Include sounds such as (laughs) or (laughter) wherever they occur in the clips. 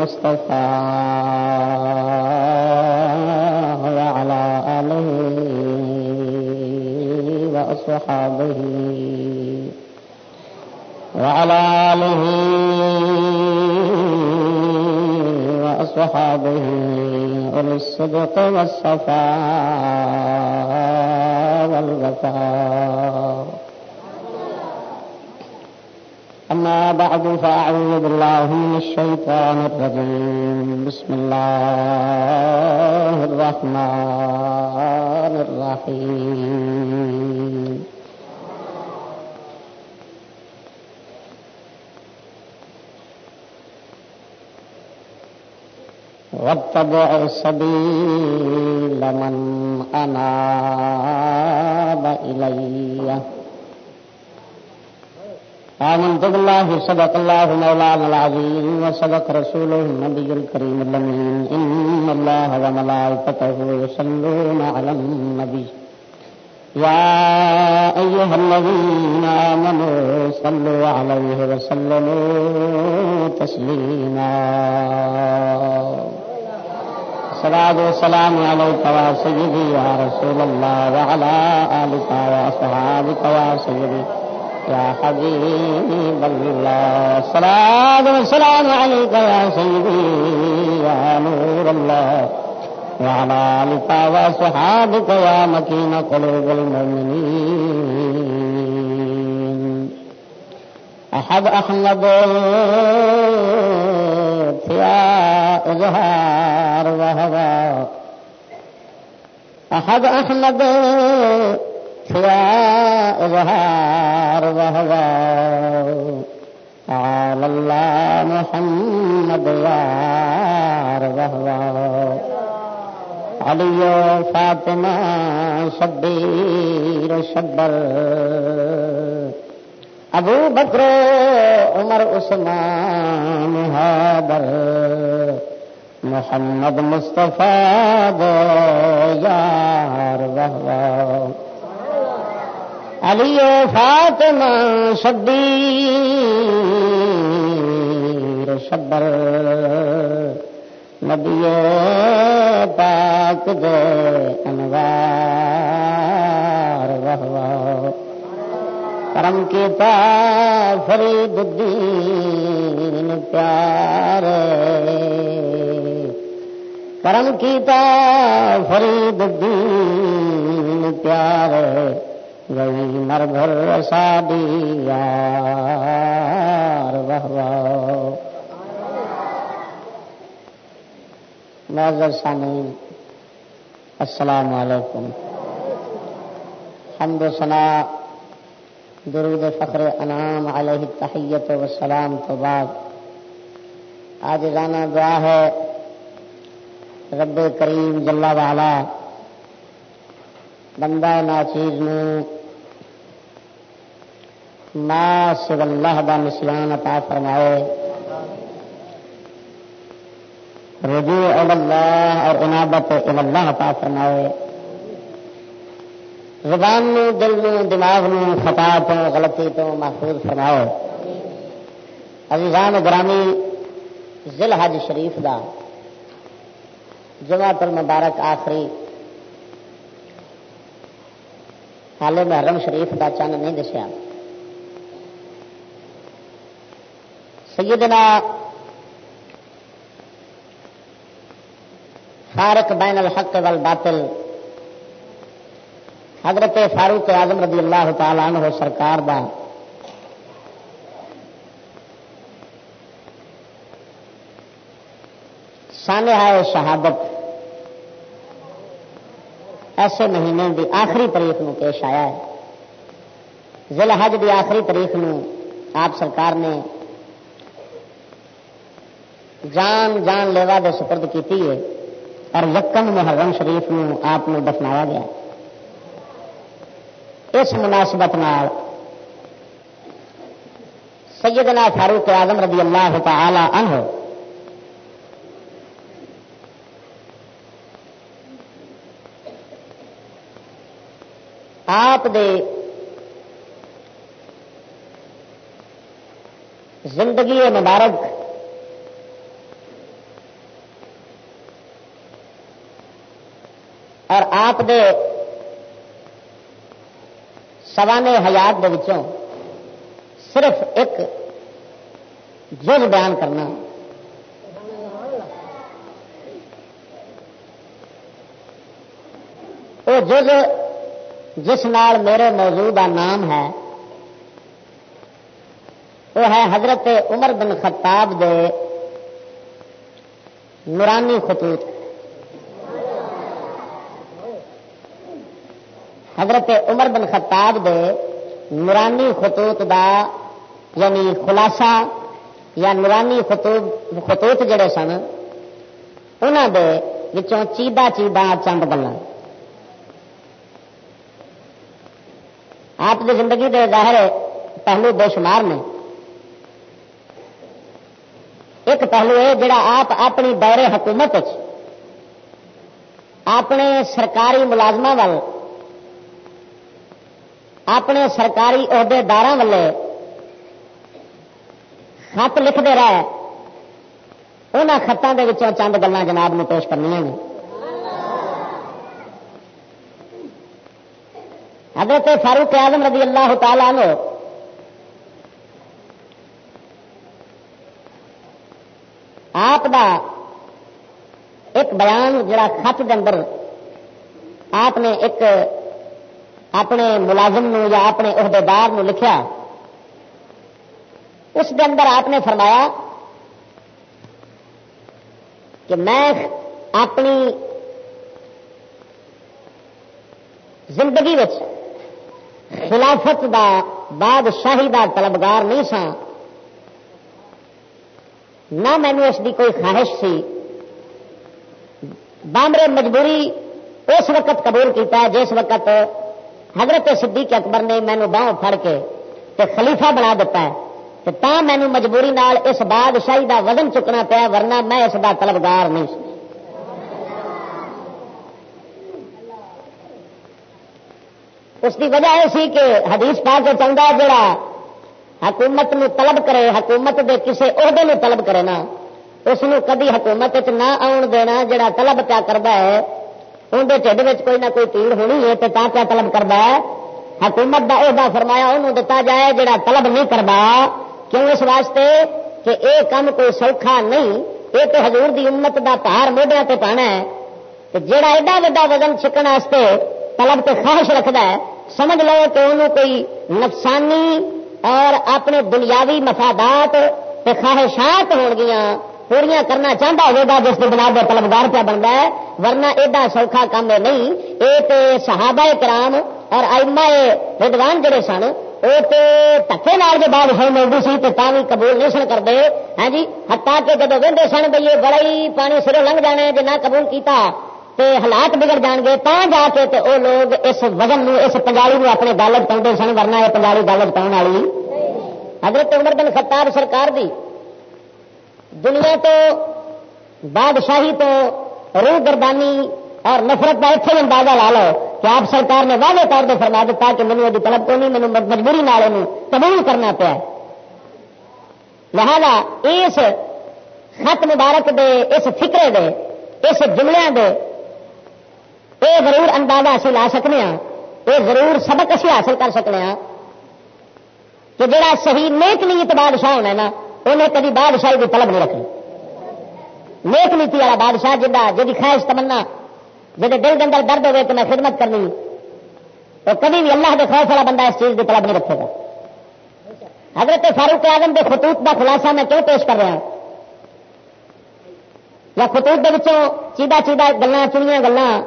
المصطفى وعلى آله وأصحابه وعلى آله وأصحابه أولي الصدق والصفاء والغفاء أما بعد فأعوذ بالله من الشيطان الرجيم. بسم الله الرحمن الرحيم. واتبع سبيل من أناب إليه آمنت بالله صدق الله مولانا العظيم وصدق رسوله النبي الكريم اللمين إن الله وملائكته يصلون على النبي يا أيها الذين آمنوا صلوا عليه وسلموا تسليما صلاة والسلام عليك يا سيدي يا رسول الله وعلى آلك وأصحابك يا سيدي يا حبيب الله. صلاة والسلام عليك يا سيدي، يا نور الله. وعلى آلك وصحابك يا مكين قلوب المؤمنين. أحد أحمد يا إظهار وهوى. أحد أحمد اظہار آل اللہ محمد یار علی فاطمہ شبیر شبر. ابو بکر عمر عثمان حیدر محمد مصطفیٰ دو یار وہ علی فاطمہ شبیر شبر نبی پاک دے انوار وہو کرم کیتا فرید الدین پیار کرم کیتا فرید الدین پیار گئی مر بھر یار معذر سامعین، السلام علیکم۔ حمد و سنا درود فخر انعام علیہ تحیت و سلام تو بعد آج رانا دعا ہے رب کریم جلا والا بندہ ناچیز میں ما سب اللہ دا نسیان عطا فرمائے۔ رجوع اللہ اور عنابت اللہ عطا فرمائے۔ زبان نو، دل نو، دماغ نو خطا تو، غلطی تو محفوظ فرمائے۔ عزیزان گرامی ذل حج شریف دا جمع المبارک آخری حال محرم شریف دا چند نہیں دسیا۔ سیدنا فارق بین الحق والباطل، حضرت فاروق اعظم رضی اللہ تعالی عنہ سرکار دا۔ سانحہ شہادت۔ ایسے مہینے دی آخری تاریخ نو پیش آیا ہے۔ ضلع حج دی آخری تاریخ نو آپ سرکار نے جان جان لیوا دے سپرد کی اور یکم محرم شریف نو آپ دفنایا گیا۔ اس مناسبت نال سیدنا فاروق اعظم رضی اللہ تعالی عنہ آپ دے زندگی مبارک اور آپ دے سوانے حیات دے وچوں صرف ایک جز بیان کرنا۔ وہ جز جس نال میرے موضوع کا نام ہے، وہ ہے حضرت عمر بن خطاب دے نورانی خطوط۔ حضرت عمر بن خطاب دے نورانی خطوط دا یعنی خلاصہ یا نورانی خطوط خطوط جڑے سن انہوں دے وچوں چیدہ چیدہ چند گلا آپ کی زندگی دے ظاہر پہلو بے شمار نے۔ ایک پہلو ہے جڑا آپ اپنی دور حکومت اپنے سرکاری ملازم وال اپنے سرکاری عہدے دار والے خط لکھتے رہے۔ ان خطوں کے چند گلان جناب میں پیش کرنی ہیں۔ حضرت فاروق اعظم رضی اللہ تعالیٰ نے آپ دا ایک بیان جڑا خط کے اندر آپ نے ایک اپنے ملازم نو یا اپنے عہدیدار نو لکھیا اس کے اندر آپ نے فرمایا کہ میں اپنی زندگی خلافت دا بادشاہی دا طلبگار نہیں سا نہ مینو اس کی کوئی خواہش سی۔ بامرے مجبوری اس وقت قبول کیتا جس وقت حضرت صدیق اکبر نے مینو باہوں پھڑ کے تے خلیفہ بنا دیتا ہے تو تا مینو مجبوری نال اس بادشاہی دا وزن چکنا پیا ورنہ میں اس دا طلبگار نہیں اس کی وجہ یہ سی کہ حدیث پا کے چاہتا ہے جڑا حکومت نو طلب کرے، حکومت دے کسے عہدے نو طلب کرے نا، اس کدی حکومت نہ آن دینا جڑا طلب پیا کرتا ہے اندر ٹھڈ کوئی نہ کوئی پیڑ ہونی ہے تو کیا طلب کرتا ہے؟ حکومت کا عہدہ فرمایا انہوں دتا جائے جڑا طلب نہیں کرتا کیوں اس واسطے کہ اے کام کوئی سوکھا نہیں یہ تو حضور دی امت دا پہاڑ موڈیا پہ پانا ہے۔ جڑا ایڈا وا وزن چکن واسطے طلب تو خواہش رکھتا ہے، سمجھ لو کہ انہوں کوئی نقصانی اور اپنے دنیاوی مفادات خواہشات ہو گیا پوریا کرنا چاہتا ہوگا جس کے بنا دے طلبگار پہ بنتا ہے ورنہ ایڈا سوکھا کام ہے نہیں یہ تو صحابہ کرام اور آئما ودوان جڑے سن وہ تو تکے نال کے بعد سن ملتی سی تو بھی قبول نہیں سن کرتے ہاں جی ہتا کے جب وہدے سن بھائی بڑا ہی پانی سروں لنگ جانے جی نہ قبول کیتا تے حالات بگڑ جان گے تا جا کے تے او لوگ اس وزن نو اس پنجالی نو اپنے دالت پاؤں سن ورنہ یہ پنجالی دالت پاؤن والی حضرت عمر بن خطاب سرکار دی دنیا تو، بادشاہی تو روح گردانی اور نفرت کا اتنے اندازہ لا لو کہ آپ سرکار نے واضح طور پہ فرما دیتا کہ مینو ابھی طلب کو نہیں مینو مجبوری نال قبول کرنا پیا لہذا اس خط مبارک دے، اس فکرے دے، اس جملے دے یہ ضرور اندازہ اسی لا سکنے ہاں یہ ضرور سبق اسی حاصل کر سکنے ہاں کہ جڑا صحیح نیک نیت بادشاہ ہونا ہے نا انہیں کبھی بادشاہی کی طلب نہیں رکھنی۔ نیک نیتی والا بادشاہ جا جی خواہش تمنا جی دل کے اندر درد ہوئے تو میں خدمت کرنی۔ تو کبھی بھی اللہ کے خوف والا بندہ اس چیز کی طلب نہیں رکھے گا۔ حضرت فاروق اعظم کے خطوط کا خلاصہ میں کیوں پیش کر رہا ہوں؟ یا خطوط کے چیدہ چیدہ گلیں چنیا گلیں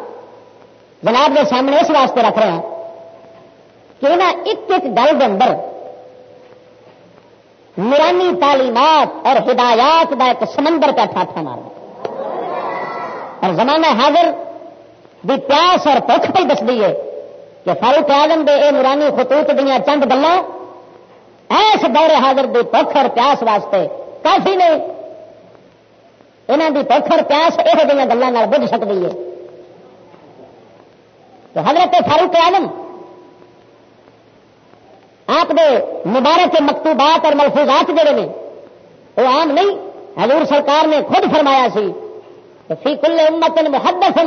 جناب کے سامنے اس واسطے رکھ رہے ہیں کہ نہ ایک ایک گل کے اندر نورانی تعلیمات اور ہدایات کا ایک سمندر کا ٹھاٹھا مارنا اور زمانہ حاضر بھی پیاس اور پوکھ پہ دس ہے کہ فاروق آدم دے اے نورانی خطوط دیا چند گلا ایس دور حاضر دی پوکھ اور پیاس واسطے کافی نے یہاں کی پوکھ اور پیاس یہ گلوں بجھ سکتی ہے۔ حضرت فاروق آدم آپ دے مبارک مکتوبات اور ملفوظات جڑے نے، وہ عام نہیں، حضور سرکار نے خود فرمایا سی فی کل امت محدث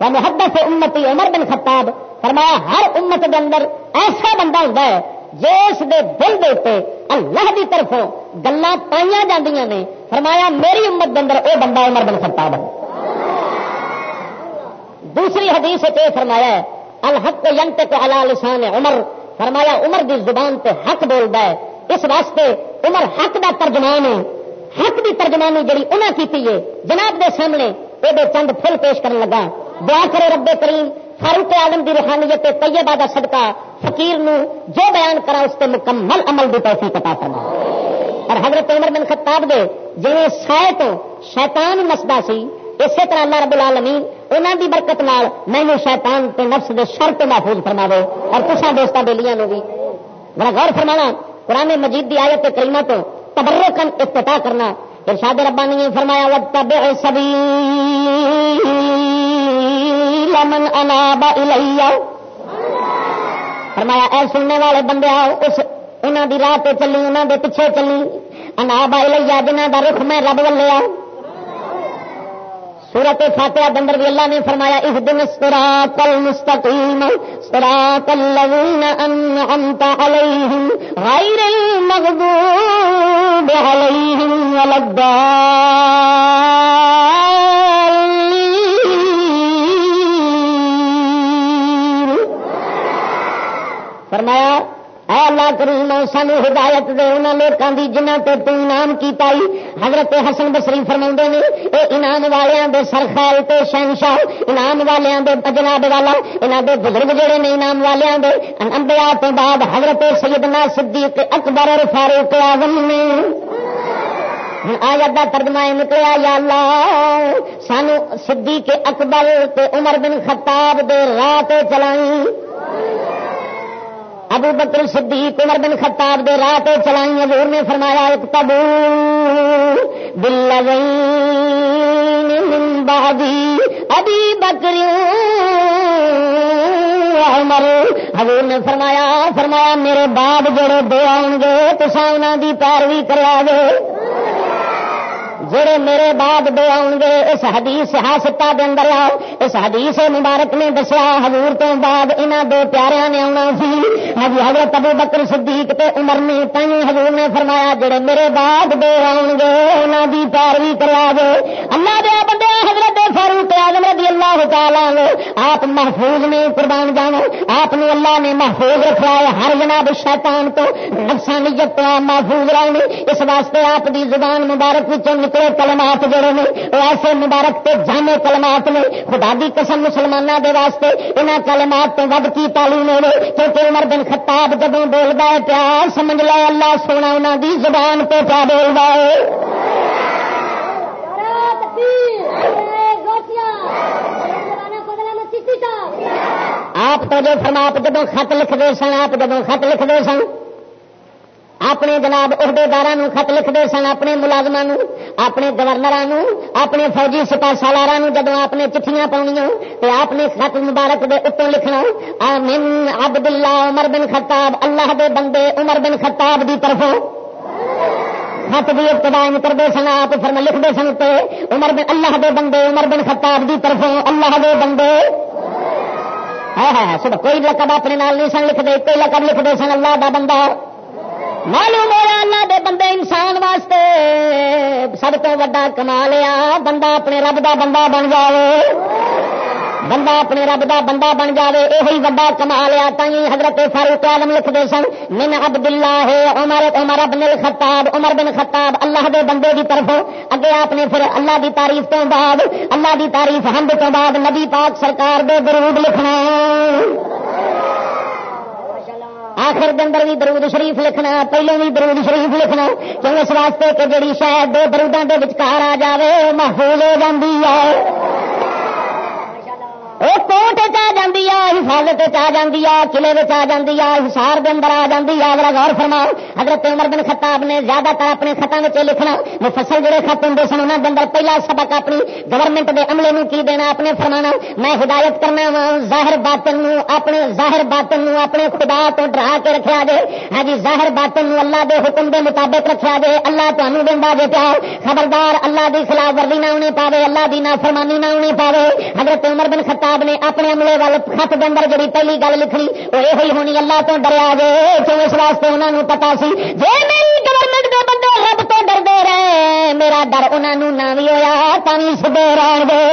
و محدث امتی عمر بن خطاب، فرمایا ہر امت کے اندر ایسا بندہ ہوتا ہے جس دے دل دے اللہ کی طرفوں گلا پائیا جاندیاں نے۔ فرمایا میری امت کے اندر وہ بندہ عمر بن خطاب ہے۔ دوسری حدیث سے فرمایا الحق ینت کو اللہ لسان عمر فرمایا، عمر دی زبان تے حق بولتا ہے۔ اس واسطے عمر حق دا ترجمان ہے۔ حق دی ترجمانی جڑی انہیں کی ہے، جناب دے سامنے یہ چند پھل پیش کرنے لگا۔ دعا کرے رب کریم، فاروق عالم دی روحانیت طیبہ دا صدقہ فقیر نو جو بیان کرا، اس تے مکمل عمل دی توفیق عطا فرما۔ اور حضرت عمر بن خطاب دے جی سائے تو شیطان نسدا سی اسی طرح اللہ رب العالمین انہوں دی برکت نال مینو شیطان تے نفس دے شر تو محفوظ فرما دو اور کچھ دوستوں بےلیاں بھی۔ بڑا غور فرمانا، قرآن مجید دی آیت کریمہ تو تبرکن افتتاح کرنا۔ ارشاد ربانی نے فرمایا وتبع سبیل من اناب الیہ فرمایا، اے سننے والے بندے آؤ، اس انہوں دی راہ تے چلی انہوں دے پیچھے چلی اناب الیہ جنہ دا رخ میں رب ولے آؤ۔ سورت فاتحہ دندر بھی اللہ نے فرمایا اس دن سرا کل مستقیم سرا کل انعمت علیہم، غیر المغضوب علیہم فرمایا اللہ کریم سانو ہدایت دے انہوں لوگوں کی جنہ تے تو انعام کی پائی حضرت حسن بسری فرما نے، اے انعام والوں دے سر خیال تے شہنشاہ، انعام والوں دے جناب والا یہاں دے بزرگ جڑے نے انعام والوں دے، انبیاء تو بعد حضرت سیدنا صدیق اکبر اور فاروق اعظم نے۔ آیت کا ترجمہ نکلیا، یا اللہ، سانو صدیق اکبر تے عمر بن خطاب دے راہ چلائی ابو بکر صدیق عمر بن خطاب دے راہ پہ چلائی حضور نے فرمایا ایک تبو بل بعدی ابھی بکری عمر۔ حضور نے فرمایا فرمایا، میرے بعد جڑے دو آؤ گے تو انہوں دی پیروی کرا گے جڑے میرے بعد دے آؤ گے، اس حدیث ہاستا دے اندر آؤ۔ اس حدیث مبارک نے دسیا، حضور تو بعد انہوں دو پیاروں نے آنا سی۔ ہاں جی، حضرت ابو بکر صدیق تے عمر نے تین حضور نے فرمایا، جڑے میرے بعد دے آؤ گے انہوں دی پیروی کرا گے اللہ دیا بندے، حضرت فاروق آزم رضی اللہ تعالی آپ محفوظ نے قربان جانو آپ نے اللہ نے محفوظ رکھا ہے، ہر جناب شیطان تو نفسانیت تو محفوظ رہے اس واسطے آپ دی زبان مبارک نکل کلمات جڑے نے وہ ایسے مبارک تے جانے کلمات نے خدا دی قسم مسلمانوں دے واسطے انہاں کلمات تو ود کی تعلیم ہوے کیونکہ عمر بن خطاب جدوں بولدا ہے پیار سمجھ لے اللہ سونا انہاں دی زبان پہ پیا بولدا ہے؟ آپ تو جو فرما جب خط لکھتے سن آپ جب خط لکھتے سن اپنے جناب عہدےدار خط لکھتے سن اپنے ملازمان اپنے گورنر اپنے فوجی سپا سالار جب آپ نے چٹیاں پاؤنیا تو آپ نے خط مبارک دے اتوں لکھنا آمین عبد اللہ عمر بن خطاب اللہ دے بندے عمر بن خطاب دی طرفوں خط بھی ابتدا کرتے سن آپ فرم لکھتے سن تے عمر بن اللہ دے بندے عمر بن خطاب دی طرفوں اللہ دے بندے ہاں ہاں سب کوئی لقب اپنے نال نہیں سن لکھتے کوئی لقب لکھتے سن اللہ دا بندہ معلوم ہوا اللہ دے بندے انسان واسطے۔ سب تو وا کما لیا بندہ اپنے رب دا بندہ بن جائے بندہ اپنے رب دا بندہ بن جائے یہ وا کما لیا تھی حضرت فاروق عالم لکھتے سن، من عبد اللہ عمر عمر بن الخطاب، عمر بن خطاب، اللہ دے بندے دی طرف اگے آپ نے پھر اللہ دی تعریف تو بعد، اللہ دی تعریف حمد تو بعد نبی پاک سرکار دے درود لکھنا۔ آخر دن بھی درود شریف لکھنا پہلے بھی درود شریف لکھنا کیوں اس واسطے کہ جڑی شاید دو درودوں کے وچکار آ جائے محفوظ ہو جاتی ہے۔ حفاظت آ جاتی ہے قلعے آ جاتی ہے ہسار کے اندر آ جاتی ہے اگر غور فرماؤ حضرت عمر بن خطاب نے زیادہ تر اپنے خطوں میں لکھنا مفصل جڑے خط ہوں سن انہوں کے اندر پہلا سبق اپنی گورنمنٹ کے عملے میں کی دینا اپنے فرمانا میں ہدایت کرنا وا ظاہر باطن اپنے ظاہر باطن اپنے خدا تو ڈرا کے رکھا جائے ہاں جی ظاہر باطن اللہ دے حکم دے مطابق رکھا جائے اللہ تمہیں دینا جے پیا خبردار اللہ دی خلاف ورزی نہ ہونے پاوے اللہ دی نہ فرمانی نہ ہونے پاوے حضرت عمر بن خطاب نے اپنے عملے وال خط کے اندر جی پہلی گل لکھنی، وہ یہ ہونی اللہ تو ڈریا گے کیوں اس واسطے انہوں نے پتا سی؟ جی میری گورنمنٹ کے بندے رب تو ڈرتے رہے، میرا ڈر انہوں نہ بھی ہوا تھی سدے رہن گے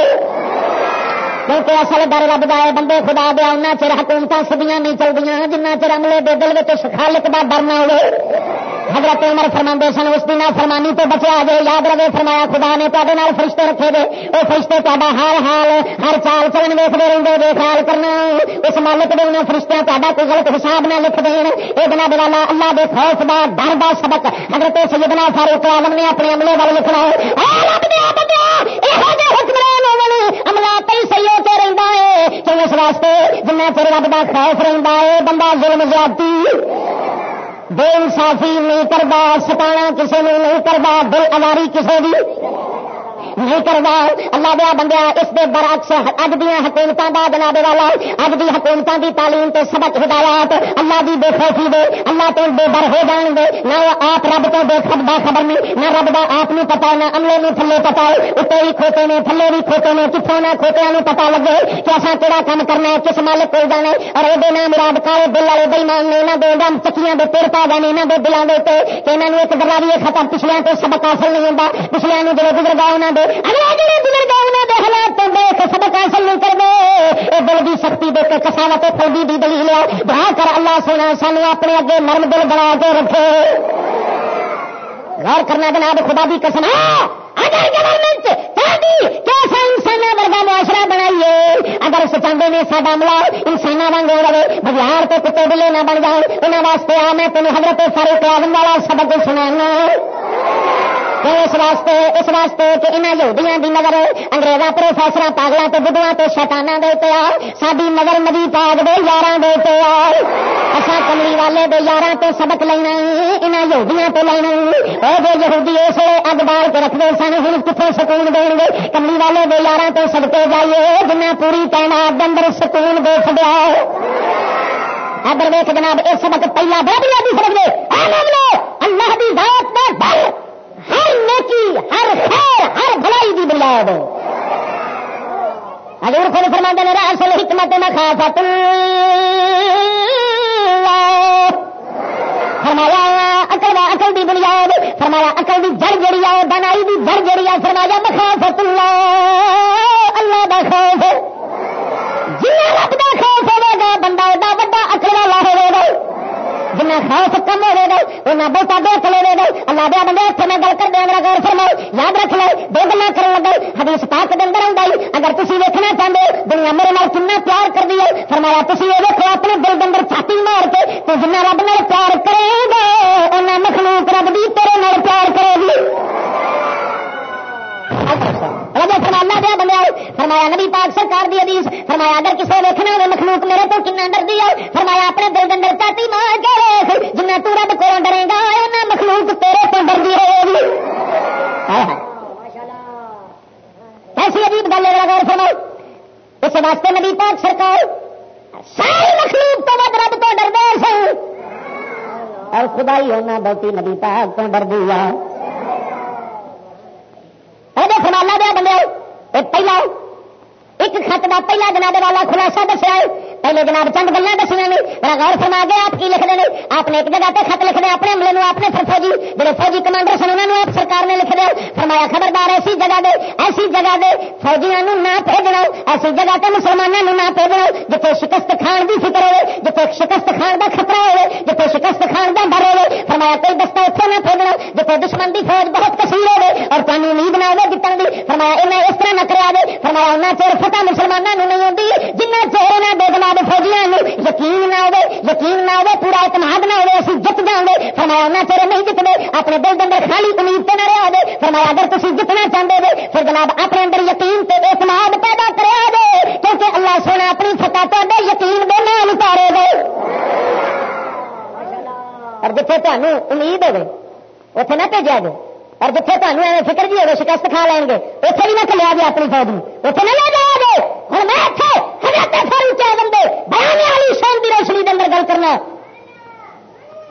کیونکہ اصل ڈر رب ہے بندے خدا دیا ان چر حکومت سدیاں نہیں چلتی جنہ چر عملے دے دل میں سخالت کا ڈر نہ ہوئے حضرت عمر فرما سن اس دن فرمانی تو بچے آ جائے یاد رہے فرمایا خدا نے تے فرشتے رکھے دے وہ فرشتے تا ہر حال ہر چال چلن ویستے رہتے بے خیال کرنا اس مالک دے انہیں فرشتے تا کوئی غلط حساب نہ لکھ دین یہ بنا بلالا اللہ دے خوف دا ڈر دا سبق حضرت سیدنا فاروق عالم نے اپنے عملے والے لکھنا ہے عملہ پہ سہی ہو کے رہتا ہے تو اس واسطے جنہیں پھر رب کا خوف رہتا ہے بندہ ظلم زیادتی بے انصافی نہیں کرتا ستا کسی نے نہیں کرتا دل اواری کسی بھی نہیں کرتا اللہ دیا بندیا اس دے برعکس اج دیا حکومتوں کا جناب والا اج دی حکومتوں کی تعلیم تے سبق ہدایات اللہ دی بے خوفی دے، اللہ تو بے بر ہو جان دے۔ نہ آپ رب تو بے خبر خبر نہیں، نہ رب کا آپ نو پتا نہ عملے میں تھلے پتا ہے اتنے بھی کھوتے نے تھلے بھی کھوتے نے کتوں نہ کھوتیا پتا لگے کہ اصا کہڑا کام کرنا ہے، کس مالک کو جانا اور یہ نام مراد کالے دل والے بےمان نے یہاں دے دم چکیاں دے پیر پا گئے یہاں کے دلوں کے اتنے کہ یہاں ایک گلا بھی ختم پچھلے تو سبق حاصل نہیں ہوتا پچھلے جڑے گزر گئے انہوں نے حالات دیکھ سبق حاصل نہیں کرتے دل کی سختی دیکھ کے کساوت فوجی کی دلیل بڑا کر اللہ سونا سانو اپنے اگے نرم دل بنا کے رکھے۔ غور کرنا جناب، خدا بھی قسم ہے۔ اگر گورنمنٹ انسان ورگا معاشرہ بنائیے؟ اگر اس چاہتے ہیں سا عملہ انسان واگ رہے، بازار تو کتے بلے نہ بن جان انہوں واسطے آ میں تینوں حضرت سارے قیادم والا سبق سنا اس واسطے اس واسطے کہ انہیں یہودیاں دی نظر انگریزا پروفیسر پاگلوں تو بدھو تو شیتانا دے آ ساری نظر مدی پاگ دے یار دے آ اصا کملی والے دے یار تو سبق لینا انہیں یہودیاں تو لینا وہ جو یہودی اس لیے اگ بال کے رکھتے سن ہوں کتوں سکون دیں گے؟ کملی والے دے یار تو سدکے جائیے جنہیں پوری تعینات اندر سکون دے چڑیا ادھر ویک جناب یہ سبق پہلا بہت بھی سمجھے اللہ کی ذات میں ہر نیکی، ہر خیر، ہر بھلائی کی بنیاد حضور خود فرما دے میرا اصل حکمت میں خاصا فرمایا، اکل اکل دی بنیاد، فرمایا، اکل دی جڑ جڑی ہے بنائی دی جڑ جڑی ہے، فرمایا مخافت اللہ اللہ دا خوف جن رب دا خوف ہوگا بندہ ایڈا وا اکل والا ہوگا جنہ خوف کم ہوے گا انہیں بہتا دو چلے گا اللہ دیا بندے اتنے میں گل کر دیا میرا غور فرماؤ۔ یاد رکھ لو دو گلا کر لگا حدیث پاک کے اندر آئی اگر تھی ویکنا چاہتے ہو دنیا میرے نال کنا پیار کر دی ہے فرمایا تھی یہ دیکھو اپنے دل دن چھاتی مار کے، تو جنہ رب نال پیار کرے گا انہیں مخلوق رب بھی تیرے نال پیار کرے گی۔ فرمانا دیا بندے فرمایا نبی پاک سرکار دی حدیث، فرمایا اگر کسی ویکنا ہو مخلوق میرے تو کن ڈردی ہے فرمایا اپنے دل دن چاٹی مار کے جنہیں جی تو رب کو ڈرے گا انہیں مخلوق تیرے تو ڈردی رہے ایسی عجیب گل ہے غور فرماؤ۔ اس واسطے نبی پاک سرکار ساری مخلوق تو ود رب تو ڈر دے سن۔ اور خدائی ہونا بہتی نبی پاک تو ڈر دیا فرمانا دیا بندے پہلا ایک خط کا پہلا جناب والا خلاصہ دسیا پہلے جناب چند گلیں دسیا نے بڑا غور فرما گیا آپ کی لکھتے ہیں۔ آپ نے ایک جگہ پہ خط لکھ دیا اپنے عملے میں اپنے فوجی، جڑے فوجی کمانڈر سن انہوں نے سرکار نے لکھ دیا فرمایا، خبردار، ایسی جگہ دے، ایسی جگہ دے فوجیاں نہ بھیجنا ایسی جگہ تے مسلمانوں نہ بھیجنا جتنے شکست کھان کی فکر ہوے جتنے شکست کھان کا خطرہ ہوے جتنے شکست کھان کا ڈر ہوے فرمایا، کوئی دستہ اتنے نہ بھیجنا جتنے دشمن کی فوج بہت کثیر ہوے اور تمہیں امید نہ ہوے جتنے کی فرمایا، انہیں اس طرح نہ کرا دے فرمایا انہیں چیر فتح مسلمانوں نہیں آتی جنہیں چیر انہیں بے جناب فوجیاں یقین نہ ہو یقین نہ ہو پورا اعتماد نہ ہو اسی جت جاؤں گے۔ فرمایا انہیں چیر نہیں جتنے اپنے دل کے اندر خالی امید پہ نہ رہا دے فرمایا، اگر تھی جتنا چاہتے ہو پھر جناب اپنے اندر یقین تے اعتماد پیدا کرے دے کیونکہ اللہ سونا اپنی فتح تے یقین دے نام اتارے گئے۔ اور جتنے تمہیں امید ہوگی اتنے نہ بھیجا گے اور جتنے تمہیں ایویں فکر بھی ہوگی شکست کھا لیں گے اتنے بھی نہ کلیا گیا جی اپنی فوج میں اتنے نہ لے جایا گے ہوں میں اتنے حضرت فاروق اعظم دے بیان والی شان کی روشنی کے اندر گل کرنا۔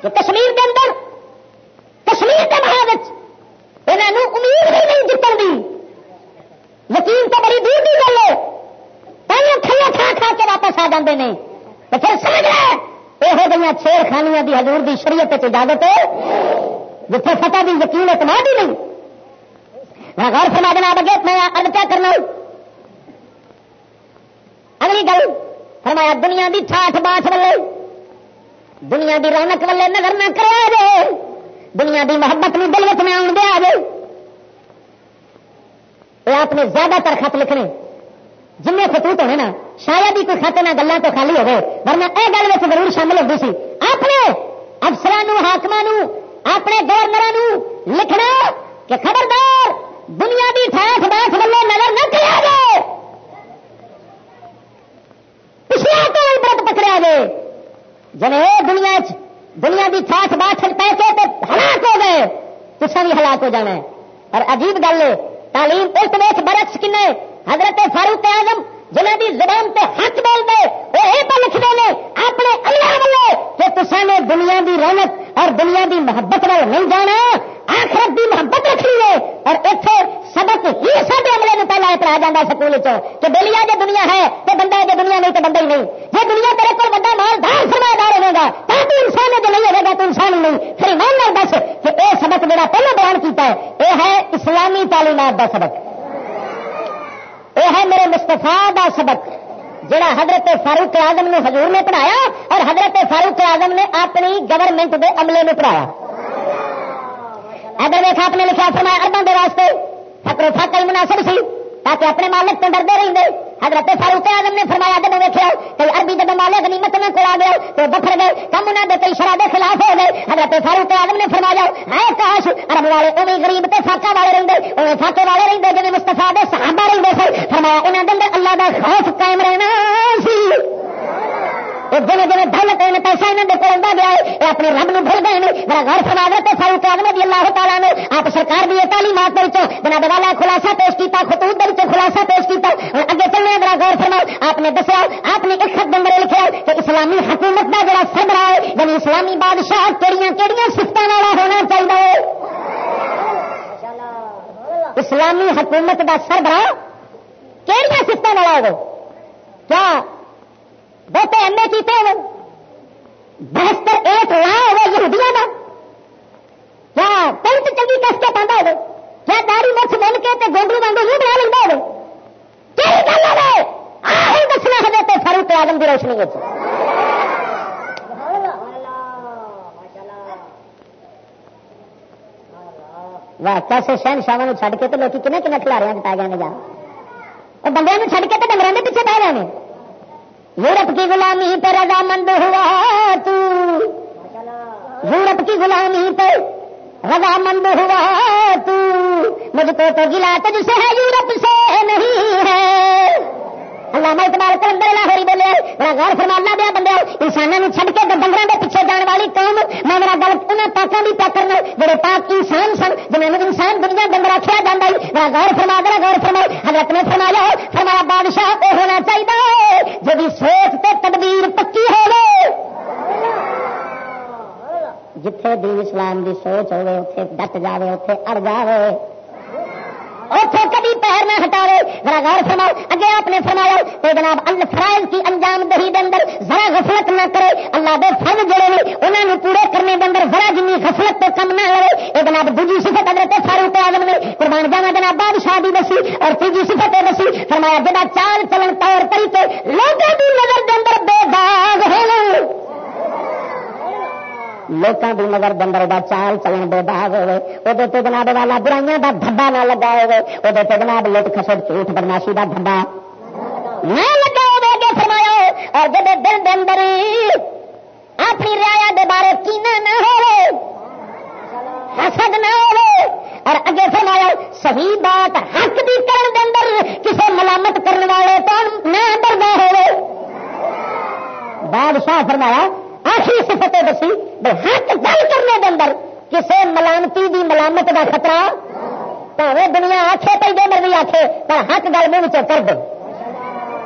کہ کشمیر کے اندر، کشمیر کے بعد انہوں امید ہی نہیں جتن دی۔ یقین تو بڑی دور کی گل ہے۔ پہلے کھانا کھا کھا کے واپس آ جاتے ہیں تو پھر سمجھ رہے یہ ہو گئی چھیڑ خانیاں دی حضور دی شریعت اجازت ہے۔ جتنے فتح دی، یقین اعتماد ہی نہیں۔ میں غور فرما دینا بگے میں ارد کیا کرنا اگلی گل، فرمایا، دنیا دی ٹھاٹ باٹ والے، دنیا دی رونق والے نظر نہ کرا جے دنیا دی محبت میں دل میں آن دیا جے یہ آپ نے زیادہ تر خط لکھنے۔ جن خطوط ہونے نا، شاید ہی کوئی خط نہ گلوں تو خالی ہوگی ورنہ یہ گل ضرور شامل ہوتی سی۔ اپنے افسران حاقم اپنے گورنر لکھنا کہ خبردار دنیا کی ٹھاٹ والے نظر نہ کیا گئے پچھلے تو برت پکڑا گئے جب دنیا دنیا کی ٹھاٹ باٹ پیسے تو ہلاک ہو گئے۔ تصا بھی ہلاک ہو جانا ہے۔ اور عجیب گل تعلیم اس ویچ برکس کنے حضرت فاروق اعظم جنہ کی زبان تے حق بول دے، وہ یہ تو لکھتے ہیں اپنے اللہ والے کہ تصا نے دنیا کی رونق اور دنیا کی محبت وال نہیں جانا، آخرت کی محبت رکھنی ہے۔ اور اتنے سبق ہی سارے عملے میں پہلے پڑھا جاتا سکول کہ دلیا جی دنیا ہے تو بندہ جی دنیا نہیں تو بندہ ہی نہیں۔ جی دنیا تیرے کو بندہ مالدار سرمایہ رہے گا تو تو انسان جو نہیں رہے گا تو انسان ہی نہیں۔ پھر ایمان دس کہ یہ سبق میرا پہلے بیان کیتا ہے یہ ہے اسلامی تعلیمات کا سبق۔ یہ ہے میرے مستفا کا سبق، جڑا حضرت فاروق آزم نے حضور نے پڑھایا اور حضرت فاروق آزم نے اپنی گورنمنٹ کے عملے میں پڑھایا۔ اگر ویسا آپ نے لکھا فرمایا اربوں کے واسطے فکر فاقل مناسب سی، تاکہ اپنے مالک تو ڈرتے رہتے حضرت فاروق آزم نے فرمایا، جب دیکھا کئی عربی جب مالے غنیمت میں کو آ گئے تو بفر گئے، کم انہوں نے کئی شرح کے خلاف ہو گئے۔ حضرت فاروق آزم نے فرمایا ہے کاش، عرب والے اوی غریب تے فاقہ والے رہتے اوے فاقے والے رہتے جی مستفا دے صحابہ رہتے سن۔ فرمایا انہوں نے اللہ کا خوف قائم رہنا سی۔ جی جی دولت پیسہ یہاں کو آتا گیا ہے یہ اپنے رب نو بھول گئے میرا گھر فرما دے فاروق آدمی جی اللہ تعالیٰ نے آپ سرکار کی تعلیمات بنا والا خلاصہ پیش کیا خطوط کے خلاصہ پیش کیا اگے چلنے میرا گور فرما آپ نے دسیا آپ نے ایک خط نمبر لکھا کہ اسلامی حکومت کا جڑا سبرا ہے یعنی اسلامی بادشاہ کہڑی کہڑی سفت والا ہونا چاہیے اسلامی حکومت کا سربراہ کہڑی سفت والا ہوگا کیا بہتے ایم اے کیتے ہو بہتر ایک لا ہو یہودیاں کا کیا پینٹ چنگی کس کے پہنتا ہو کیا داری مچھ بن کے تے گوڈو وانگو یوں بنا لینا ہو کہڑی گل ہے آہی دسنا ہے تو فاروق آدم کی روشنی ہوتی واہ کیسے شہن شاہ چھڈ کے تو لوگ کنے کنے کھلارے پا گئے جا۔ بندے چھڈ کے تو ڈنگر کے پیچھے پہ گئے یورپ کی غلامی پہ رضا مند ہوا تو۔ یورپ کی غلامی پہ رضا مند ہوا تو۔ مجھ کو تو گلا تجھ سے ہے، یورپ سے نہیں ہے۔ اللہ اقبال کلندر لاہوری بولے بڑا غور فرما اللہ دیا بندے انسانوں چھڈ کے ڈنگر کے پیچھے جان والی قوم، میں میرا گل انہیں پاکوں بھی پاک کرنا بڑے پاک انسان سن جنہوں انسان دنیا ڈنگر آخیا جا بڑا غور فرما دیا غور فرما، حضرت نے فرما لو فرمایا بادشاہ وہ ہونا چاہیے جی سوچ تے تدبیر پکی ہو جتھے دین اسلام دی سوچ ہوے اتے ڈٹ جاوے اتے اڑ جاوے۔ اتوں کبھی پیر نہ ہٹاوے ذرا غور فرماؤ، اگے آپ نے فرمایا تو جناب الفرائض کی انجام دہی دے اندر ذرا غفلت نہ کرے۔ اللہ دے فرض جڑے نے انہوں نے پورے کرنے دے اندر ذرا جنی غفلت تو کم نہ لے یہ جناب دوجی صفت حضرت فاروق اعظم نے، قربان جانا جناب بادشاہ دی دسی اور تیجی صفت دسی فرمایا، جڑا چال چلن طور طریقے لوگوں کی نظر دے اندر بے داغ ہونا لوگوں کی نظر بندر کا چال چلن بے باغ ہوے وہ جناب والا برائیاں کا دھبا نہ لگا ہوے وہ جناب لٹ خسٹ جھوٹ بدماشی کا دھبا نہ لگا ہوگا فرمایا اور جب دل دے اندر اپنی ریا دے بارے کینا نہ ہو حسد نہ ہو اور اگے فرمایا صحیح بات حق بھی کرن دے اندر کسی ملامت کرنے والے تو نہ ڈرنا ہوے شاہ فرمایا آخری سفتیں دسی حق گل کرنے کے اندر کسی ملامتی دی ملامت کا خطرہ پہ دنیا آخے پہ دے مرضی آخے پر حق گل منہ کر دو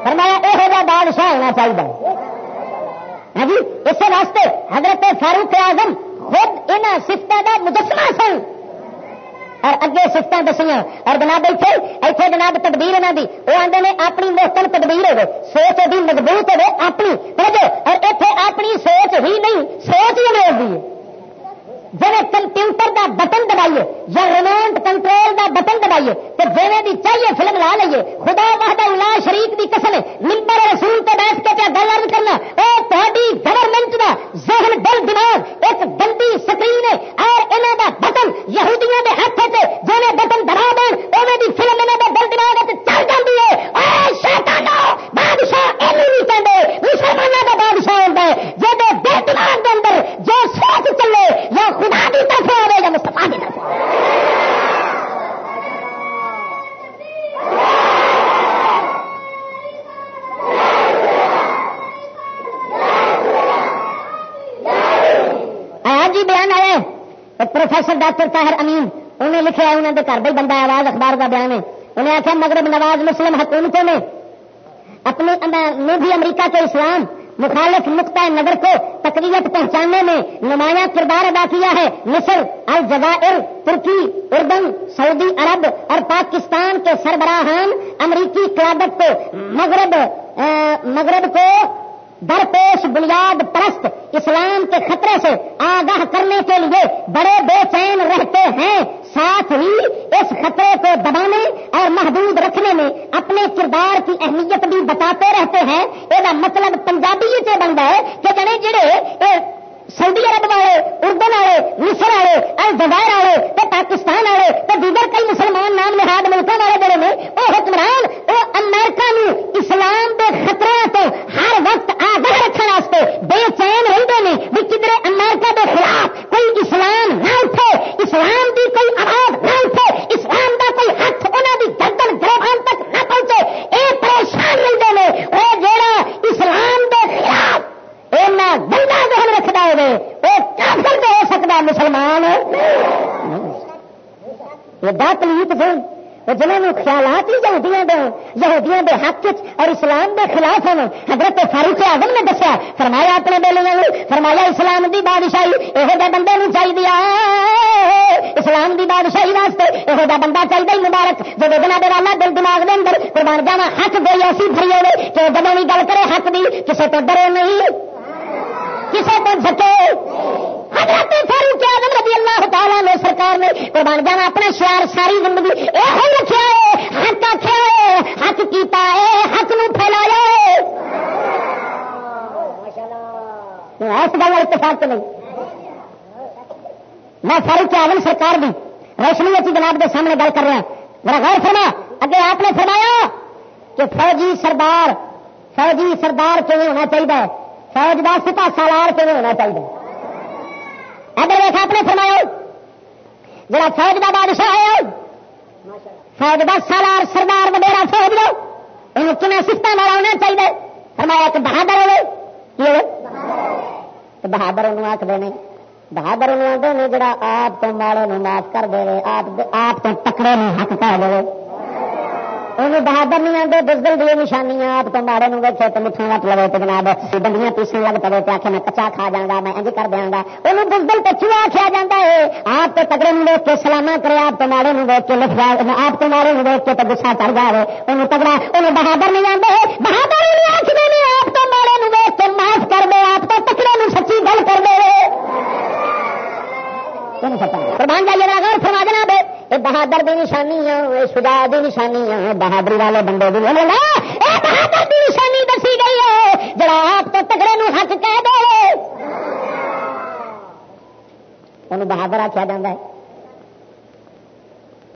فرمایا یہو جہ بادشاہ ہونا چاہیے ہاں جی اس واسطے حضرت فاروق اعظم خود ان سفتوں کا مجسمہ سن۔ اور اگے سفت دسیاں اور جناب اتنے اتنے جناب تدبیر انہوں کی وہ آتے ہیں اپنی محکم تدبیر ہوگی سوچ بھی مضبوط ہوگی اپنی اور اتنے اپنی سوچ ہی نہیں سوچ ہی نہیں ہوتی جی کمپیوٹر دا بٹن دبائیے یا ریموٹ کنٹرول دا بٹن دبائیے تو جی بھی چاہیے فلم لا لیے خدا وحدہ الا شریف کی قسم ممبر رسول تے بیٹھ کے کیا گل ارد کرنا؟ اے تہاڈی گورنمنٹ دا ذہن، دل، دماغ ایک گندی سکرین ہے۔ اور انہاں دا بٹن یہودیاں دے ہاتھ تے جویں بٹن دبا دین، اوویں دی فلم انہاں دا دل، دماغ تے چل جاندی ہے۔ اے شیطانو، بادشاہ اینو نہیں کہندے۔ مسلماناں دا بادشاہ ہوندا ہے۔ جے دل دماغ دے اندر جو سوچ چلے یا خدا کی طرف آئے گا مستفا کی طرف جی بیان آئے پروفیسر ڈاکٹر طاہر امین، انہیں لکھا ہے انہوں نے گھر بھی بندہ آواز اخبار کا بیان ہے۔ انہیں آخیا مغرب نواز مسلم حکومتوں نے اپنے بھی امریکہ کے اسلام مخالف نقطۂ نظر کو تقریبت پہنچانے میں نمایاں کردار ادا کیا ہے۔ مصر، الجزائر، ترکی، اردن، سعودی عرب اور پاکستان کے سربراہان امریکی قیادت کو، مغرب مغرب کو درپیش بنیاد پرست اسلام کے خطرے سے آگاہ کرنے کے لیے بڑے بے چین رہتے ہیں۔ ساتھ ہی اس خطرے کو دبانے اور محدود رکھنے میں اپنے کردار کی اہمیت بھی بتاتے رہتے ہیں۔ یہ مطلب پنجابی سے بنتا ہے کہ جڑے جڑے سعودی عرب والے، اردن والے، مصر والے الجزائر والے تو پاکستان والے تو دیگر کئی مسلمان نام نہاد ملکوں والے جڑے نے وہ حکمران وہ امریکہ نو اسلام کے خطرے تو ہر وقت آگاہ رکھنے واسطے بے چین رہتے ہیں بھی کدھر امریکہ کے خلاف کوئی اسلام نہ اٹھے، اسلام کی کوئی آواز نہ اٹھے اسلام کا کوئی ہاتھ انہوں کی گردن گربان تک نہ پہنچے یہ پریشان رہتے ہیں وہ جڑا اسلام کے خلاف گندا ذہن رکھتا ہوگا وہ کافر تو ہو سکتا مسلمان یہ بات لیت سے جنہوں خیالات ہی یہودیاں دے یہودیاں دے حق اور اسلام دے خلاف ہیں۔ حضرت فاروق اعظم نے دسیا، فرمایا اپنے بیلیاں فرمایا اسلام دی بادشاہی یہ بندے نو چاہیے اسلام دی بادشاہی واسطے یہ بندہ چاہیے مبارک جب جناب والا دل دماغ دے اندر قربان جانا حق کوئی ایسی بھری ہوے کہ جب بھی گل کرے حق دی کسی تو ڈرے نہیں، کسے بن سکے حضرت فاروق اعظم رضی اللہ تعالیٰ نے سرکار نے قربان جانا اپنا شعر، ساری زندگی یہ رکھا ہے حق آخیا ہے حق کیتا ہے، حق نو پھیلایا اس گل اتفاق نہیں۔ میں فاروق اعظم سرکار بھی روشنی اچھی جناب کے سامنے گل کر رہا ہوں۔ میرا غور فرما، اگے آپ نے فرمایا کہ فوجی سردار فوجی سردار کیون ہونا چاہیے فوج کا سپا سالار کیون ہونا چاہیے ادھر ویسا اپنے فرمایا جڑا فوج کا بادشاہ ہے، فوج کا سالار سردار وڈیرا فوج لو یہ کن سفت والا ہونا چاہیے۔ فرمایا ایک بہادر ہوے بہادر انہوں آخر نے، بہادر انہوں آتے ہیں جڑا آپ تو ماڑے معاف کر دے آپ تو تکڑے حق کر دے انہوں بہادر نہیں آتے بزدل دیا نشانیاں آپ تو مارے نو ویچے تو مٹھا وٹ لو تو جناب۔ بندیاں پیسن لگ پے تو آخر میں کچا کھا جاگا میں انج کر دیا گا انہوں بزدل تو چوہا آخیا جا ہے؟ آپ تو تگڑے نو ویک کے سلامہ کرے، آپ تو مارے نو ویک کے لکھ جائے آپ تو مارے نو ویک کے تو گسا چڑھ جائے انہوں تگڑا، انہوں بہادر نہیں آتے بہادر نہیں آخر آپ تو مارے نو ویک کے معاف کر دے، آپ تو تکڑے نو سچی گل کر دے۔ قربان جائیے اگر فرما جناب۔ یہ بہادر کی نشانی ہے سجا کی نشانی ہے بہادری والے بندے بھی بہادر کی نشانی دسی گئی ہے، جڑا آپ تو تگڑے نو حق کہہ دے۔ انہوں بہادر آخیا جا ہے۔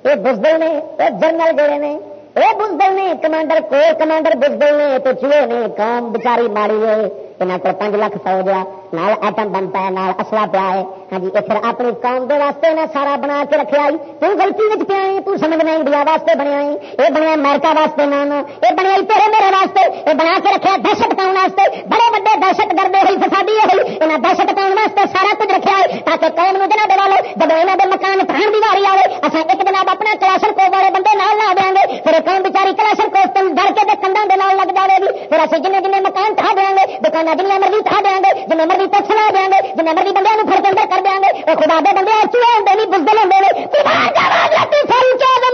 یہ بزدل نے یہ جنرل جڑے نے یہ بزدل نے، کمانڈر کو کمانڈر بزدل نے، تو چوہے نے، قوم بچاری ماری ہے یہاں کو پانچ لاکھ فوج ہے نال ایٹم بنتا ہے نال اصلا پیا ہے ہاں جی پھر اپنی قوم کے واسطے نے سارا بنا کے رکھا آئی تو گلتی میں پیا تو سمجھنا انڈیا واسطے بنیا یہ بنیا امریکہ واسطے نام یہ بنیا تیرے میرے واسطے یہ بنا کے رکھا دہشت پاؤن واسطے بڑے بڑے دہشت گرد ہوئی فسادی ہوئی انہیں دہشت پاؤن واسطے سارا کچھ رکھا ہے تاکہ قوم نو جناب والو جب یہاں کے مکان پہن کی واری آئے اچھا ایک جناب اپنا کلاشن کو والے بندے نال لا دیں گے پھر قوم بچاری کلاشن کو ڈر کے کنڈا کے نال لگ جائے گی پھر اچھے جن جن مکان ٹھا دیں گے دکان جنیا مرضی ٹھا دیں گے جن مرضی مرضی ٹیکس لا دیں گے جن مرضی بندے پھر کے اندر کر دیں گے وہ خدا دے بندے چوہے ہوتے نہیں بزدل ہوتے ہیں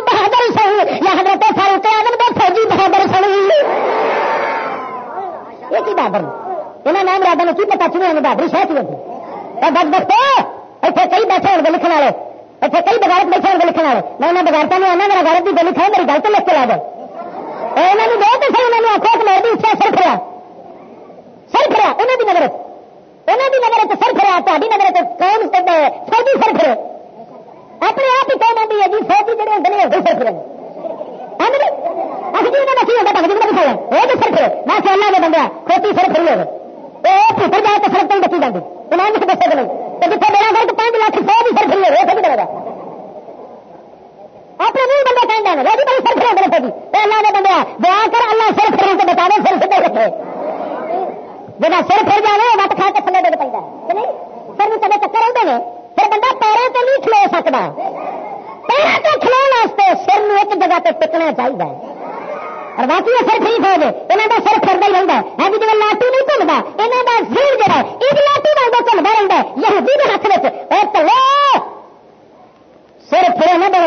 بہادر سن یا حضرت فاروق آدم کا فوجی بہادر سن یہ کی بہادر انہیں نام رادہ نے کی پتا چوہے چلے بہادری شاہ کی ہوتی بس بس اتنے کئی بیٹھے ہو لکھنے والے اتنے کئی بغیرت بیٹھے ہو لکھنے والے میں انہیں بغیرتا نہیں آنا میرا غیرت کی گل لکھا میری گل تو لکھ کے لا دو انہوں نے دو تو انہوں نے آخو کہ میری اچھا سر پھرا سر پھرا انہوں کی نظر انہوں کی نظر تو سر پھرا تاری نظر تو قوم فوجی سر پھرے اپنے آپ ہی کہہ دیں جی فوجی جڑے ہوتے ہیں سر پھرے کھوتی سر فری ہوگی پھر جائے تو سڑک بچی جاتی ایمان سے دسے گا جتنے میرا گھر تو پانچ لاکھ سو بھی سر فری ہوگی سب کرے گا اپنے منہ بندے کہیں جانا وہ بڑی سر فرا کرے گی اللہ نے بندہ دعا کر اللہ سر فرا کے بتا دے سر سدھے رکھے جب سر پھر جانا وٹ کھا کے تھلے دے پہ نہیں سر کبھی چکر آتے ہیں پھر بندہ پیروں سے نہیں کھلو سکتا پیروں سے کھلو واسطے سر ایک جگہ پہ ٹکنا چاہیے اور باقی سر ٹھیک ہو گئے یہاں کا سر فرد ہی رہتا ہے جی جی لاٹو نہیں گھومتا یہاں کا سر جہا اس لاٹو واگ گھومتا رہتا ہے یہودی کے ہاتھ میں چلو سر پھر نہ دو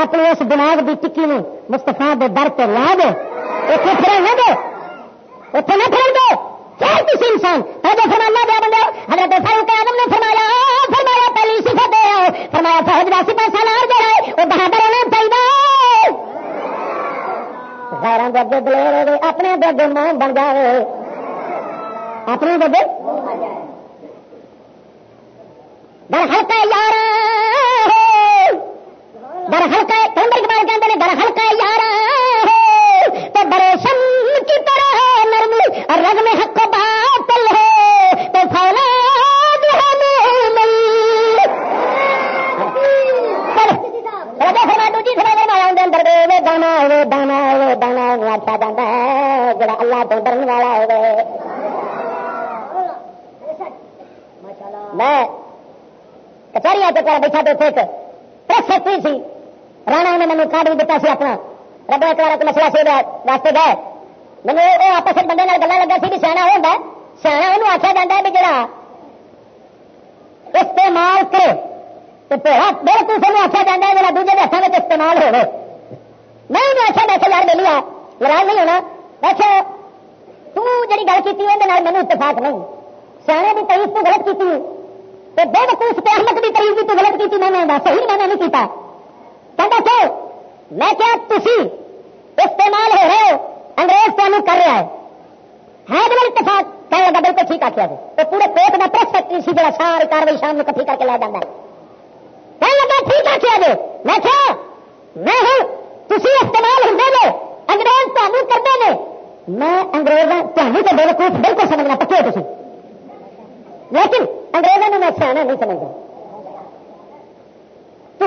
اپنی اس دماغ کی ٹکی نو مستفا دے در پہ لا دو اتنے پھر نہ دو اتنے نہ پھر دو پھر کسی انسان؟ پہلے فرمانا دیا بندے حضرت فاروق آدم نے فرمایا فرمایا، پہلی صفت دے فرمایا، فوج کا سپاہ سالار جو ہے، وہ بہادر ہونا چاہیے۔ غیروں کے اگے دلیر اپنے اگے مان بن جائے۔ اپنے اگے در ہلکا یار در ہلکا اللہ تو ڈرن والا ہوے میں کچہری کے کر بیٹھا تو ایک پریس سیکٹری سی رانا نے مجھے کارڈ بھی دیتا سی اپنا۔ رب ایک بار مسئلہ سی واسطے گئے مجھے وہ آپس بندے گلا لگا سی بھی سیاح وہ ہوتا سیاح وہ آخیا جا ہے بھی جڑا استعمال کرے تو بالکل سب آخیا جا ہے جا دوجے کے ہاتھوں میں استعمال ہوئے میں انہیں آخیا میں یار ملی آ لڑائی نہیں ہونا۔ ویسے تھی گل کی مینو اتفاق نہیں۔ سیاح کی تعریف تو غلط کی تو بے وقوف پہ احمد کی تعریف کی تو غلط کی میں نے صحیح میں نے نہیں کیتا۔ کہتا کہ میں کیا تھی استعمال ہو رہے ہو، انگریز تمہیں کر رہا ہے۔ ہے جی بڑا اتفاق؟ کہنے لگا، بالکل ٹھیک آخیا جی۔ تو پورے کوٹ کا پریس فیکٹری سی جا ساری کاروائی شام میں کٹھی کر کے لا جانا کہنے لگا، ٹھیک آخیا جی۔ میں کیا میں ہوں تھی استعمال ہوں گے جی۔ انگریز تمہیں کرتے ہیں جی۔ میں انگریزوں تمہیں تو بے وقوف بالکل سمجھنا پکے ہو تھی لیکن انگریزوں نے میں سیاح نہیں سمجھتا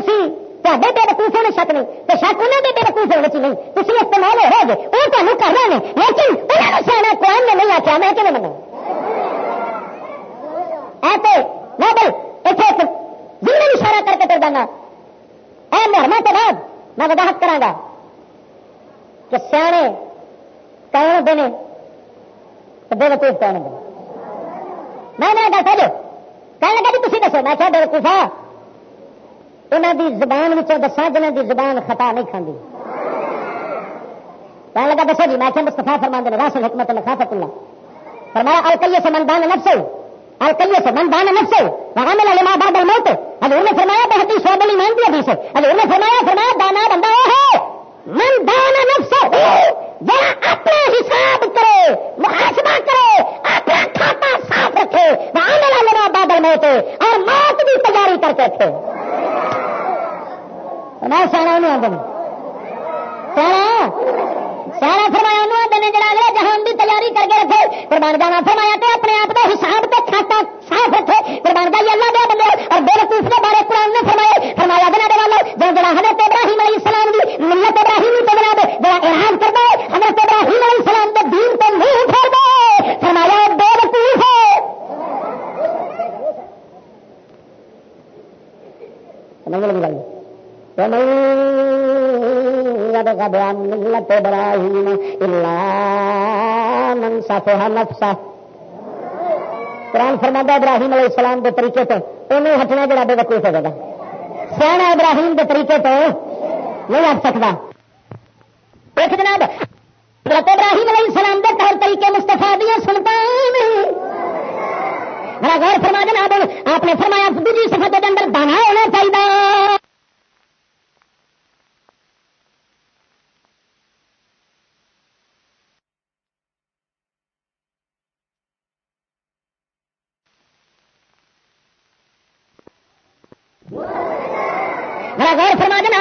تھی تے بے وقوف ہونے شک نہیں تو شک انہیں بھی بے وقوف ہونے چاہیے نہیں تھی استعمال ہو گئے وہ تمہیں کر رہے ہیں لیکن انہوں نے سیاح قرآن نے نہیں آخیا میں کہ منا ایسے میں بھائی اتنے ایک ضلع اشارہ کر کے کر دینا اے محرمہ کے بعد میں وضاحت کرا گا کہ سیانے کون ہوتے ہیں بے وقوف کون ہوتے میں نے گل سمجھو کہنے لگا جی تھی دسو میں کیا بے وقوفا انہوں کی زبان دسا جنہ کی زبان خطا نہیں کھانے کہنے لگا دسو جی میں کیا مستفا فرما دے راشن حکمت لکھا سک اللہ فرمایا الکلیے سے من دان نفس الکلیے سے من دان نفس وہاں ملا لما بعد الموت حضور نے فرمایا بہت ہی شعب ایمان دی حدیث ہے حضور نے فرمایا فرمایا دانا بندہ وہ ہے من دان نفس ذرا اپنا حساب کرے محاسبہ کرے اپنا کھاتا صاف رکھے وہاں میرا بادل بعد تھے اور موت کی تیاری کر کے تھے میں سیاح نہیں آدمی سارا فرمایا نو دن جڑا جہان کی تیاری کر کے رکھے۔ قربان جانا فرمایا تو اپنے آپ کا حساب تو کھاتا صاف رکھے۔ قربان جائی اللہ دے بندے اور بے رقوف کے بارے قرآن نے فرمایا فرمایا بنا دے والا جو جڑا حضرت ابراہیم علیہ السلام کی ملت ابراہیم کو بنا دے جڑا اعلان کر دے، حضرت ابراہیم علیہ السلام کے دین تو نہیں پھیر دے۔ فرمایا بے رقوف ہے۔ نہیں لگی وقوف بیان ملت ابراہیم الا من صفح نفسہ قرآن فرما ابراہیم علیہ السلام کے طریقے تو انہیں ہٹنا جڑا بے وقوف ہوگا سیاح ابراہیم کے طریقے تو نہیں ہٹ سکتا ایک جناب ابراہیم علیہ السلام کے طور طریقے مستفا دیا سنتا میرا غور فرما جناب، آپ نے فرمایا، دوسری سفر کے اندر دانا ہونا چاہیے غور فرما دینا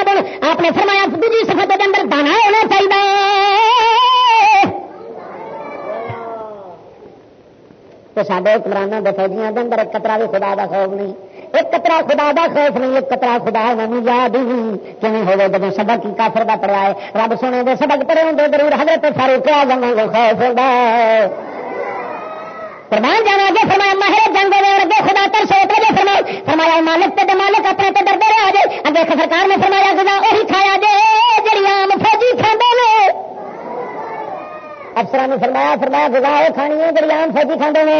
آپ نے فرمایا دوسری سفر کے اندر دانا ہونا چاہیے تو سارے حکمرانوں کے فوجیاں اندر ایک کترا بھی خدا کا خوف نہیں۔ ایک کترا خدا کا خوف نہیں، ایک کترا خدا مجھے یاد ہی کیوں ہوگا جب سبق کی کافر کا پڑھا ہے۔ رب سونے دے سبق پڑے ہوں ضرور حضرت فاروق اعظم کو خوف ہوگا قربان جانا اگے فرمایا، ماہر جنگ دے اگے خدا تر سوچ لگے، فرمایا فرمایا، مالک تے مالک اپنے تے ڈردے رہے جے۔ اگے سرکار نے فرمایا گزا وہی کھایا جے، جڑی عام فوجی کھاندے نے۔ افسران نے فرمایا فرمایا گزا وہ کھانی ہے جی آم فوجی کھانے نے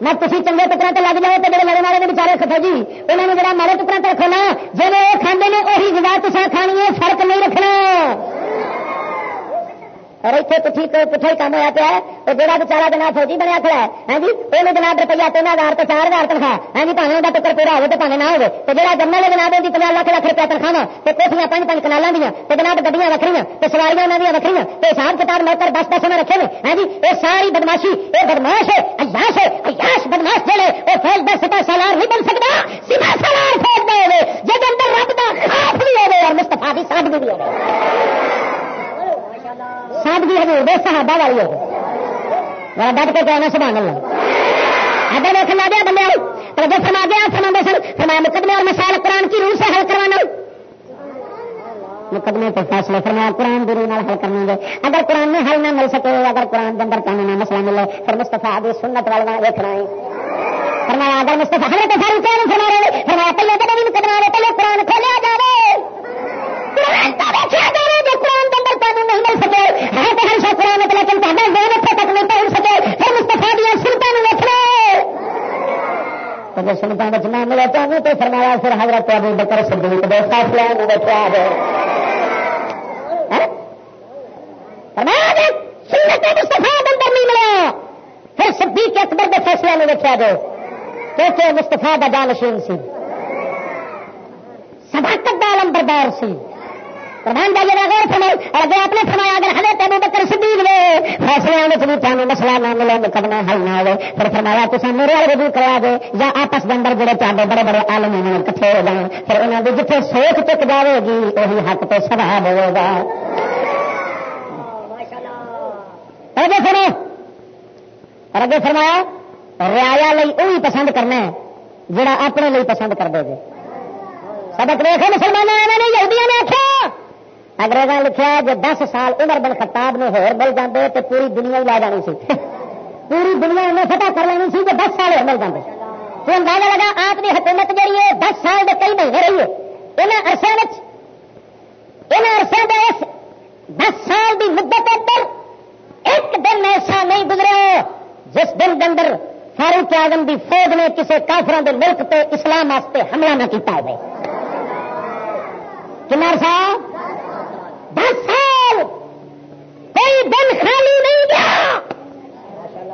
میں تھی چنگے ٹکرا تو لگ جاؤ تو جڑے مرے والے نے بچارے فوجی انہوں نے جڑا مارے ٹکرا تو رکھو نا جی وہ کھانے نے وہی گزا تصا کھانی ہے فرق نہیں رکھنا اور اتنے پٹھی پٹھا ہی کام ہوا پیا ہے جہاں بچارا جناب فوجی بنیا کھڑا ہے ہاں جی؟ وہ جناب روپیہ تین ہزار تو چار ہزار تنخواہ ہاں جی؟ پہلے وہ ٹکر پورا ہوگا تو پہلے نہ ہوگا تو جہاں جنرل ہے جناب کی پناہ لاکھ لاکھ روپیہ تنخواہ تو کوٹیاں پانچ پانچ کنالوں دیا تو جناب گڈیاں وکری تو سواریاں انہوں نے وکری تو حساب کتاب نوکر دس دس میں رکھے ہیں ہاں جی؟ یہ ساری بدماشی یہ بدماش ہے ایاش ہے ایاش بدماش جڑے وہ فوج دس سپا سالار نہیں بن سکتا سپا سالار فوج دے جب اندر رب کا خاص بھی ہوگا اور مستفا بھی ساتھ بھی ہوگا سادگی ہزور دے صحابہ والی ہو میرا ڈٹ کے کہنا سبحان اللہ۔ اگر دیکھنا دیا بندے تو جو فرما گیا فرما سن۔ فرمایا مقدمے اور مسائل قرآن کی روح سے حل کروانا۔ مقدمے تو فیصلے فرمایا، قرآن کی روح حل کرنے گے اگر قرآن میں حل نہ مل سکے، اگر قرآن کے اندر کہنا مسئلہ ملے، پھر مستفا آدھی سنت والا دیکھنا ہے۔ فرمایا، اگر مستفا حضرت فاروق فرما رہے، فرمایا، پہلے تو نہیں مقدمہ پہلے قرآن کھولیا جائے قرآن کا جو قرآن کے اندر نہیں مل سکے ہے تو ہر قرآن لیکن اتنے تک نہیں پہنچ سکے پھر مستفا دیا ملے چاہوں تو فرمایا پھر حضرت ابو بکر صدیق دے فیصلے بیٹھا ہے فرمایا سنت مستفا اندر نہیں ملا پھر صدیق اکبر کے فیصلے میں بیٹھا جو کیونکہ مستفا کا جانشین سی صداقت کا علم بردار سی پردھان جائیے غور فرمائی اگر آپ نے فرمایا اگر حضرت ابو بکر صدیق نے فیصلے میں بھی تمہیں مسئلہ نہ ملے، مقدمہ حل نہ ہوئے۔ پھر فرمایا تو میرے والے رجوع کرا دے، یا آپس کے اندر جڑے چاہتے بڑے بڑے عالم ہیں کٹھے ہو جائیں پھر انہوں نے جتنے سوچ چک جائے گی وہی حق تو سواب ہوگا اگے سنو۔ اور اگے فرمایا ریا وہی پسند کرنا ہے، جڑا اپنے لیے پسند کر دے گے سبق دیکھو مسلمانوں نے، یہودیاں نے آخیا اگریزاں لکھا ہے، جو دس سال عمر بن خطاب نے ہور مل جاتے تو پوری دنیا ہی لا جانی سی۔ پوری دنیا انہیں فتح کر لینی سی جو دس سال ہو مل جاتے تو اندازہ لگا آپ کی حکومت جہی ہے، دس سال کے کئی مہینے رہی ہے۔ یہاں عرصے یہاں عرصے کے اس دس سال کی مدت اندر ایک دن ایسا نہیں گزرے جس دن کے اندر فاروق اعظم کی فوج نے کسی کافروں کے ملک پہ اسلام واسطے حملہ نہ کیا ہے کنار صاحب دس سال کوئی دن خالی نہیں گیا۔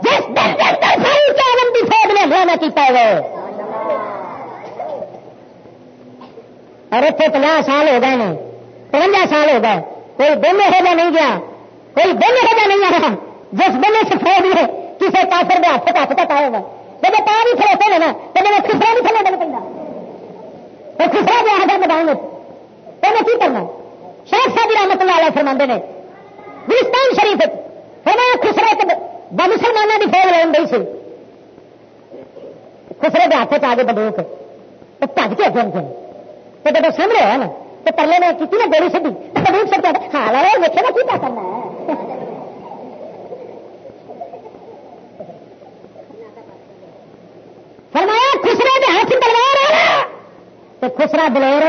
جس دن کے اندر فاروق اعظم کی فوج نے حملہ نہ کیا ہے۔ اور اتنے پناہ سال ہو گئے ہیں پونجا سال ہو گئے۔ کوئی دن یہو جہ نہیں گیا۔ کوئی دن یہو جہ نہیں آیا۔ جس دن اس فوج نے کسی کافر کے ہاتھ ہاتھ تک آئے گا۔ جب پا بھی کھلوتے ہیں نا تو جب خسرا بھی تھلے دل پہ تو خسرا بھی آ میدان میں تو میں کی کرنا؟ شیخ صاحب رحمت اللہ علیہ فرما نے، گلستان شریف فرمایا خسرے کے مسلمانوں کی فوج لین گئی سی۔ خسرے کے ہاتھ آ گئے بندوق تو بج کے اگے گئے تو جب سامنے ہوا نا، تو پرلے نے کی نا گولی سیدھی تو بندوق سب حال والے دیکھے نا کی کرنا ہے۔ فرمایا خسرے کے ہاتھ تلوار آ تو خسرا دلیر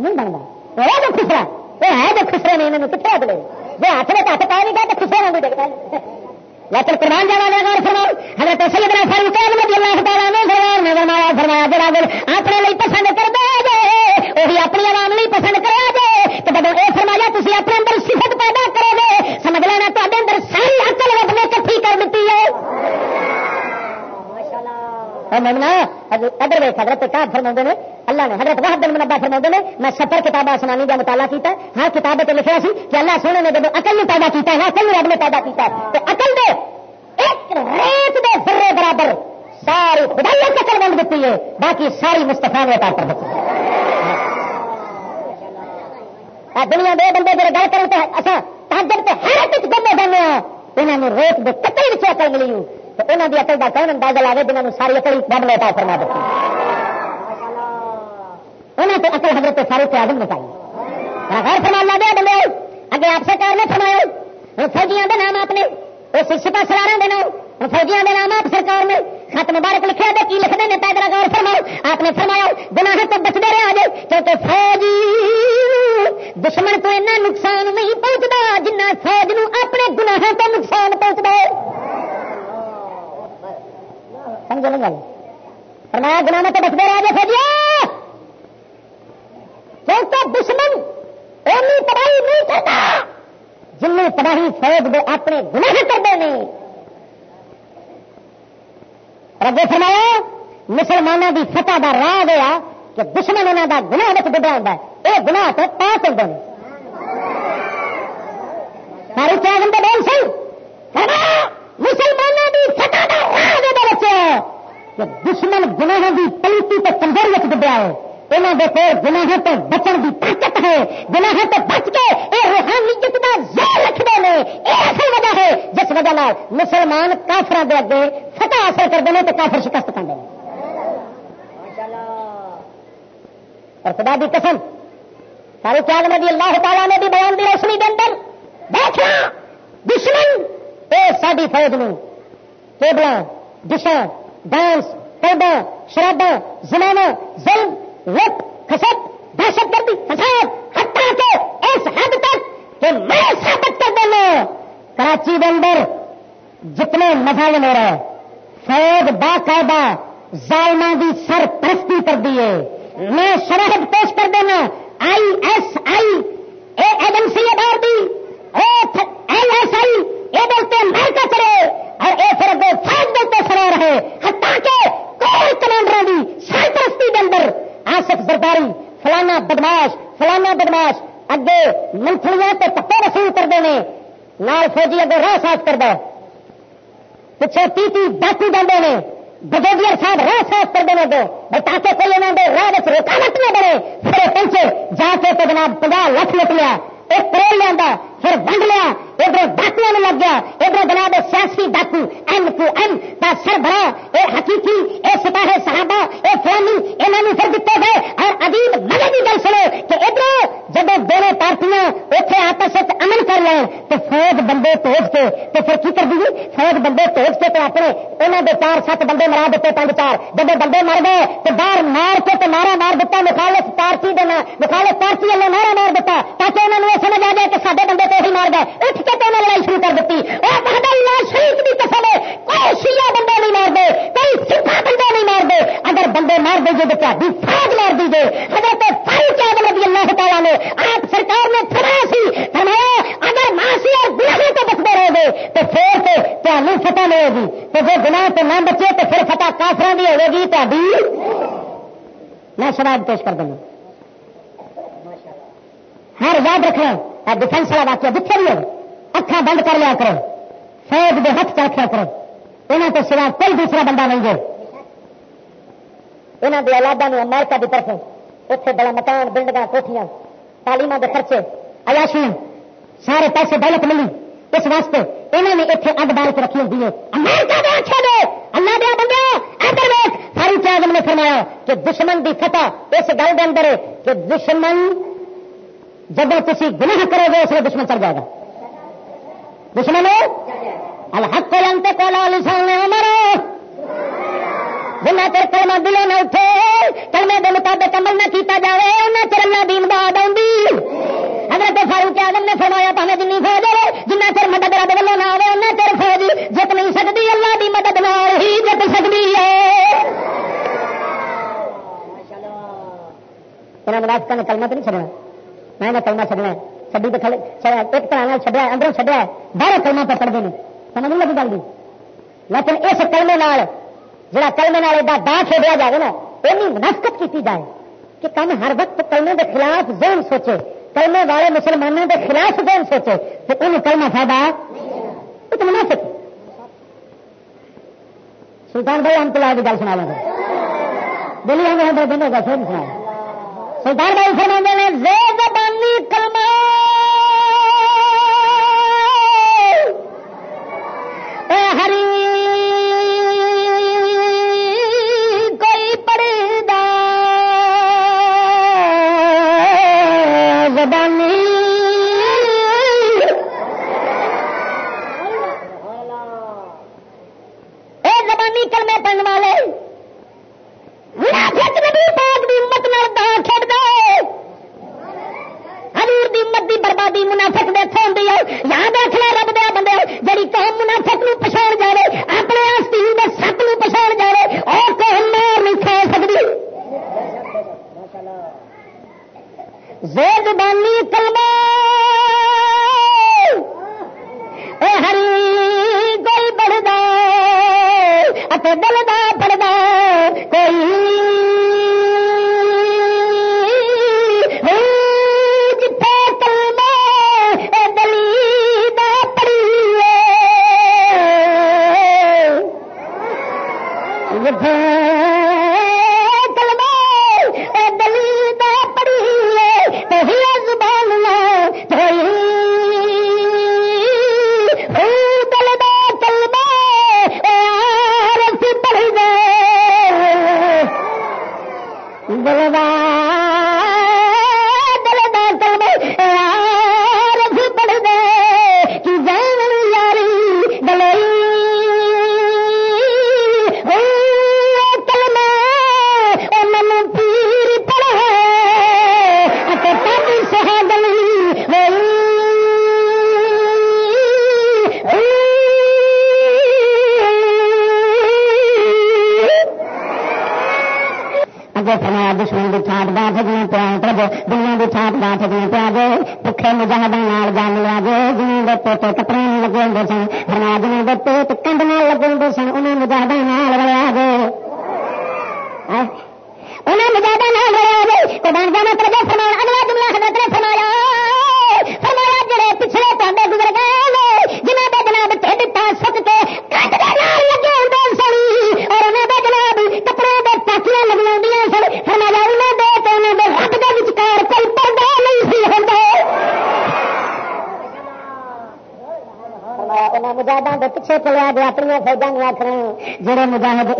نہیں بنتا وہ تو خسرا وہ ہے جو خسرے نے انہوں کتنے اگلے وہ ہاتھ میں ہاتھ پا نہیں گیا تو خسرے میں ڈگتا لیکن قربان جانا لے غور فرماؤ حضرت سیدنا فاروق اعظم رضی اللہ تعالیٰ نے فرمایا نے فرمایا فرمایا جڑا دل اپنے لیے پسند کر دے جے وہی اپنی عوام لیے پسند کرا جے تو جب یہ فرمایا تھی اپنے اندر صفت پیدا کرو گے سمجھ لینا تو اندر ساری عقل رب نے کٹھی کر دیتی ہے ممنا ادھر ویس حضرت کا فرما نے، اللہ نے حضرت واحد بن منبا فرما نے، میں سفر کتاب آسمانی کا مطالعہ کیا ہر کتاب سے لکھا سی کہ اللہ سونے نے جب اکل پیدا کیا ہے اکل رب نے پیدا کیا تو اکل دے، ایک ریت دے فرے برابر ساری خدائی اکل بن دیتی ہے، باقی ساری مستفا نے کر دیتی دنیا دے بندے جی گل کرتے اچھا تاجر سے ہر ایک بندے جانے ہاں، انہوں نے ریت دے کتنے بھی اکل ملی تو انہوں کی اکل کا کون اندازہ لا جنہوں نے ساری اکل بڑھ لیتا فرما دیتی۔ انہوں نے اکل حضرت سارے آدم بتائی ہاں، غیر فرما دیا بندے، اگے آپ سرکار نے فرمایا فوجیاں کے نام آپ نے اس سپا سلاروں کے نام فوجیاں کے نام آپ سرکار نے۔ خط مبارک لکھا دے، کی لکھتے ہیں پیدرا؟ غور فرماؤ۔ آپ نے فرمایا، گناہ تو بچتے رہے آج کیونکہ فوجی دشمن تو اتنا نقصان نہیں پہنچتا جنہ فوج نو اپنے گناہوں تو نقصان پہنچتا ہے۔ سمجھو نہیں گل۔ فرمایا، گناہ تو بچتے رہے آج فوجی کیونکہ دشمن اینی تباہی نہیں کرتا؟ جن تباہی فوج دے اپنے گناہ کرتے ہیں۔ رگے فرمایا، مسلمانوں کی فتح کا راہ ہوا کہ دشمن انہوں کا گناہ بچ ڈبا ہوتا ہے۔ یہ گناہ تو پا چلتے ہیں۔ ساری کیا بندے بول سی مسلمانوں کی فتح کا راہ بچے! کہ دشمن گناہ کی پلیتی تو کمزوری ڈبیا ہے یہاں کے کول گناہ تو بچن کی طاقت ہے گناہ تو بچ کے یہ روحانیت کا زور رکھتے ہیں۔ یہ اصل وجہ ہے، جس وجہ مسلمان کافر کے اگے فتح حاصل کرتے ہیں تو کافر شکست کرتے ہیں اور خدا دی قسم سارے چاگ نے بھی اللہ تعالیٰ نے بھی بیان دی روشنی کے اندر، دیکھنا، دشمن اے ساری فوج میں ٹیبل ڈشاں ڈانس پیدا شرابا زمانہ ظلم لٹ خسٹ دہشت گردی فساد ہٹا کے اس حد تک کہ میں ثابت کر دینا کراچی کے اندر جتنے مظالم ہو رہے فوج باقاعدہ ظالمہ کی سرپرستی کر دیے میں شراہد پیش کر دینا I S I a agency ادار دی ایل ایس آئی یہ بولتے امریکہ چلے اور اے پھر اگے فوج بولتے سرا رہے ہٹا کے کوئی کمانڈر دی سرپرستی کے اندر۔ آصف زرداری، فلانا بدماش فلانا بدماش۔ اگے منتھلیاں تے پتے وصول کرتے ہیں نال فوجی اگے راہ صاف کر دو پچھے تی تی ڈاکو جانے نے۔ بجوڈیئر صاحب راہ صاف کرتے ہیں دو تاکہ کوئی انہوں نے راہ رکاوٹ نہ بنے۔ پھر پہنچے، جا کے تو جناب پناہ لکھ لٹ لیا۔ ایک کروڑ لیا پھر ونڈ لیا، ادھر ڈاکو میں لگ گیا، ادھر جناب سیاسی ڈاکو، ایم ٹو ایم کا سر بڑا یہ حقیقی یہ سپاہے صحابہ یہ فلانی یہاں پھر دیتے گئے۔ اور عجیب مزے کی گل سنو کہ ادھر جب دونوں پارٹیاں اتنے آپس امن کر لیں تو فوج بندے توج کے، تو پھر کی کر دی فوج بندے توج کے تو اپنے انہوں نے چار سات بندے مرا دیتے پانچ چار۔ جب بندے مر گئے، تو باہر مار کے تو مارا مار دیتا، مخالف پارٹی دینا مخالف پارٹی والے مارا مار دیتا، تاکہ انہوں نے یہ سمجھ آ جائے کہ سارے بندے کے تو ہی مار گئے اٹھ کے تو لڑائی شروع کر دیتی۔ شریف کی قسم ہے۔ کوئی شیعہ بندے نہیں مار دے۔ کوئی سکھا بندے نہیں مار دے۔ اگر بندے مار دے تو تاری فوج مار دیجیے حضرت فاروق اعظم رضی اللہ تعالیٰ نے آپ سرکار نے فرمایا سی۔ فرمایا، اگر ماسی اور گناہوں تو بچتے رہے گے، تو پھر تو تمہیں فتح نہیں ہوگی؟ تو جو گناہ تو نہ بچے، تو پھر فتح کافروں کی ہوگی تاری میں شراب پیش کر دوں۔ ہر یاد رکھنا۔ ڈیفینس والا واقعہ جتنے بھی ہو اکھا بند کر لیا کرو، فوج کے ہاتھ چ رکھا کرو۔ یہاں تو سوا کوئی دوسرا بندہ نہیں گئے یہاں کے اولادوں نے امریکہ کی طرف اتنے بڑا مکان بلڈنگ کوٹیاں تعلیم کے خرچے ایاشیاں سارے پیسے دولت ملی۔ اس واسطے انہوں نے اتنے اگ بال کے رکھی ہوتی ہے۔ امریکہ دے اچھے دے! اللہ دیا بندہ ادھر ویک فاروق اعظم نے فرمایا کہ دشمن کی فتح اس گل کے اندر کہ دشمن جب تھی گناہ کرو گے اس لیے دشمن چل جائے گا۔ دشمن الحق لنتے کو لسان مرو جنا چر کلمہ دلوں نہ اٹھے، کلمے کے مطابق عمل نہ کیتا جائے انہیں چر اللہ دین باد آؤں حضرت فاروق آدم نے فرمایا پہ جن فوج ہو جنہ چر مدد رب ولو نہ آئے ان چر فوج جت نہیں سکتی اللہ کی مدد نہ ہی جت سکتی ہے۔ منافقہ نے کلمہ تو نہیں چڑھنا میں نے کلمہ چڑھنا چڈی تو ایک طرح چڈیا اندروں چڈیا باہر کلمہ پہ پڑھتے ہیں۔ سمجھ نہیں لگی گل لیکن اس کلمے جڑا کلمے ایڈا دا کھیڈیا جائے نا یہ منافقت کی جائے کہ کم ہر وقت کلمے کے خلاف ذہن سوچے۔ کلمے والے مسلمانوں کے خلاف ذہن سوچے تو انہوں کلمہ فائدہ تو منافق سلطان بھائی، ہم تو تلا کی گل سنا لیں۔ گے دلی ہم دن ہوگا پھر سنا سلطان بھائی فرما نے زبانی کلمہ۔ اے ہری تو نہیں لگے ہوں سن برما کے پیٹ کنڈ نہ لگے ہوں سن انہیں مجاہدہ نال رلا گئے انہیں مجاہدہ نال رلا گئے تو بن جانا کر گئے فرمایا اگلا جملہ حضرت نے فرمایا فرمایا جڑے پچھلے تو گزر گئے ہونا مجاہدہ کے پیچھے چلے گیا اپنی فوجوں نے آخر جہے مجاہد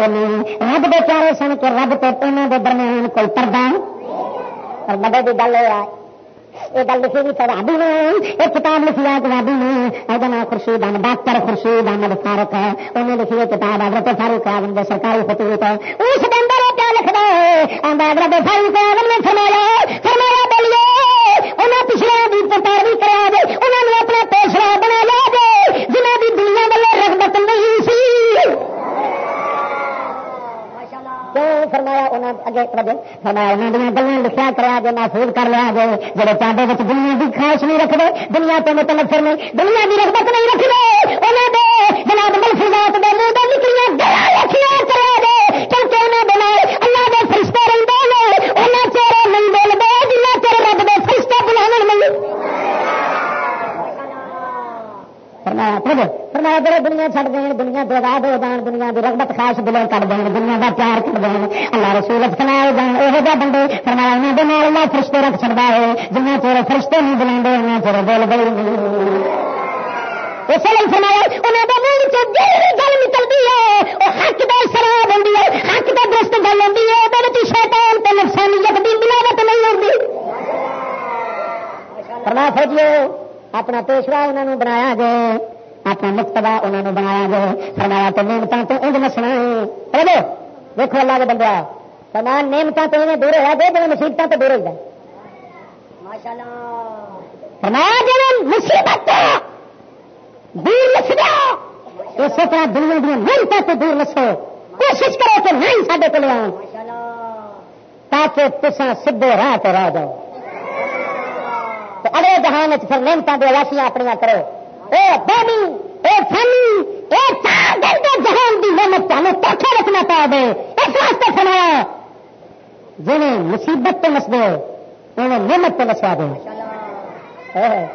رب کے پیارے سن کے رب تو انہوں کے درمیان کوئی پردا اور مدے کی گل یہ یہ گل لکھی بھی رابی نے یہ کتاب لکھی ہے رابی نے وہ نام خورشید احمد ڈاکٹر خورشید احمد فاروق ہے انہیں لکھی ہے کتاب حضرت فاروق آدم کے سرکاری خطوط ہے اس بندے نے کیا لکھنا ہے آندا فاروق آدم نے فرمایا فرمایا بولیے انہیں پچھلے بھی پتہ بھی کرا دے انہوں نے اپنا پیشوا بنا لیا جائے جنہ کی دنیا والے رغبت نہیں سی فرمایا فرمایا انہوں نے گلیں لکھا کرا جائے محفوظ کر لیا جائے جڑے چاہتے بچ دنیا کی خواہش نہیں رکھتے دنیا تو متنفر نہیں، دنیا کی رغبت نہیں رکھتے انہوں نے جناب ملفظات دے منہ دے نکلیاں گلا لکھیاں کرا دے کیونکہ انہوں نے اللہ دے فرشتے رہتے ہیں انہوں فرمایا پھر فرمایا، جڑے دنیا چھڑ دین، دنیا برباد ہو جان، دنیا کی رغبت خاص بلوں کر دین، دنیا کا پیار کر دین، اللہ رسول فنا ہو جان یہ بندے، فرمایا انہیں دن اللہ فرشتے رکھ چھڑدا ہے، جنہاں چہرے فرشتے نہیں بلاندے انہیں چہرے بول بول اس لیے فرمایا گل ہے حق دے سراب حق دے درست گل شیطان تے ملاوٹ نہیں ہوتی فوجیو اپنا پیشوا انہوں نے بنایا گئے اپنا مقتبہ انہوں نے بنایا گئے فرمایا تو نعمتوں تو انج نسنا ہے دیکھو اللہ کے بندہ فرمایا نعمتوں تو انہیں دور ہوا گئے جب مصیبت تو دور ہو گئے فرمایا جب مصیبت دور نسیا اس طرح دنیا دیا نعمتوں سے دور نسو کوشش کرو کہ نہیں سارے کو لیا تاکہ تصا سیدے راہ پہ رہ جاؤ اگلے جہان پھر محنتوں کے راشیاں اپنی کرو۔ اے بابی، اے فنی اے جہان کی محنت تمہیں پوچھا رکھنا پا دے۔ اس واسطے فرمایا جنہیں مصیبت پہ نس دے انہیں نعمت پہ نسوا دے۔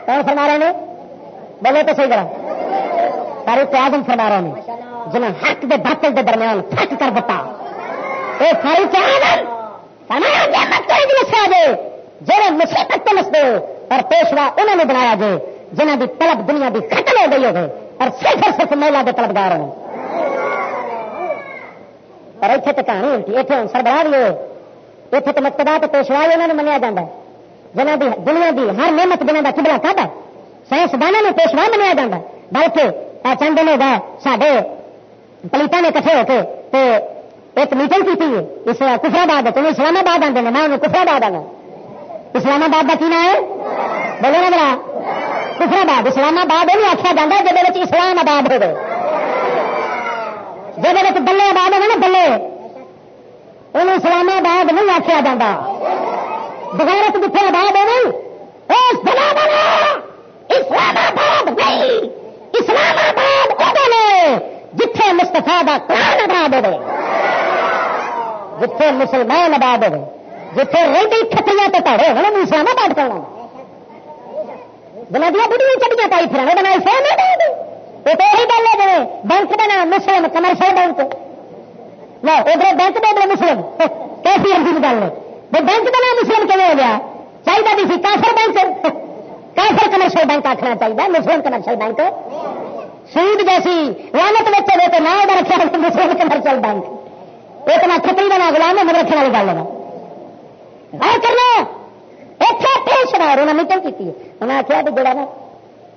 کون فرما رہے ہیں بولے تو صحیح کرا سارے پیادم فرما رہے ہیں جنہیں حق دے باطل دے درمیان پھٹ کر بتا اے ساری پیادم فرمایا نعمت کو نسوا دے، جنہیں مصیبت پہ نس دے اور پیشوا انہوں نے بنایا جے جنہ کی طلب دنیا کی ختم ہو گئی ہوگی اور صرف اور صرف مہیلا کے طلبدار ہیں پر اتنے تو کہانی الٹی اتنے سربراہ بھی ہوئے۔ اتنے تو مقتدا تو پیشوا بھی انہوں نے منیا جا جنہ کی دنیا کی ہر نعمت جنہ کا چبلا کھا سائنسدانوں نے پیشوا منیا جا بلکہ چند دن ہوگا سڈے پلیٹا نے کٹھے ہو کے ایک میٹنگ کی اس کفرآباد اسلام آباد آتے ہیں میں انہوں کفرآباد آنا اسلام آباد کا کی نام ہے؟ بولو نا بڑا کفرآباد اسلام آباد یہ آخیا جا جب اسلام آباد ہو جب بلے آباد ہوگا نا بلے۔ انہوں اسلام آباد نہیں آخیا جا بغیرت جتنے آباد ہو اسلام آباد نہیں۔ اسلام آباد جتھے مستفا کا قرآن آباد ہو جتھے مسلمان آباد ہو جتھے رہی کھتریاں تو پڑے ہو اسلام آباد کرنا بنا دیا بڑی چڑیاں پائی پھر بنا اسلام آباد وہ تو یہی گل ہے جی بینک کا نام مسلم کمرشل بینک نہ ادھر بینک دے ادھر مسلم کیسی عجیب گل ہے بینک کا نام مسلم کیوں ہو گیا چاہیے بھی سی کافر بینک کافر کمرشل بینک آخنا چاہیے مسلم کمرشل بینک سود جیسی لانت بچے ہوئے تو نہ رکھا مسلم کمرشل بینک ایک نہ کھتری کا نام گلام ہے رکھنے والی گل ہے کرنا انہوں نے میٹنگ کی انہیں آخیا بھی جڑا نا،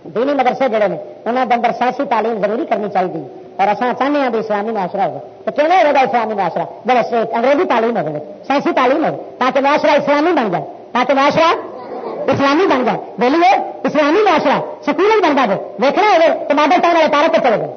دینی مدرسے جڑے نے انہوں کے اندر سیاسی تعلیم ضروری کرنی چاہیے اور اصل چاہتے ہیں بھی اسلامی معاشرہ ہوگا تو کیوں ہوگا اسلامی معاشرہ؟ بڑا انگریزی تعلیم ہوگی سیاسی تعلیم ہو تاکہ معاشرہ اسلامی بن جائے۔ تاکہ معاشرہ اسلامی بن جائے۔ بولیے، اسلامی معاشرہ سکول بن جائے۔ دیکھنا ہوگا تو ماڈل ٹاؤن والے پارک چلے گئے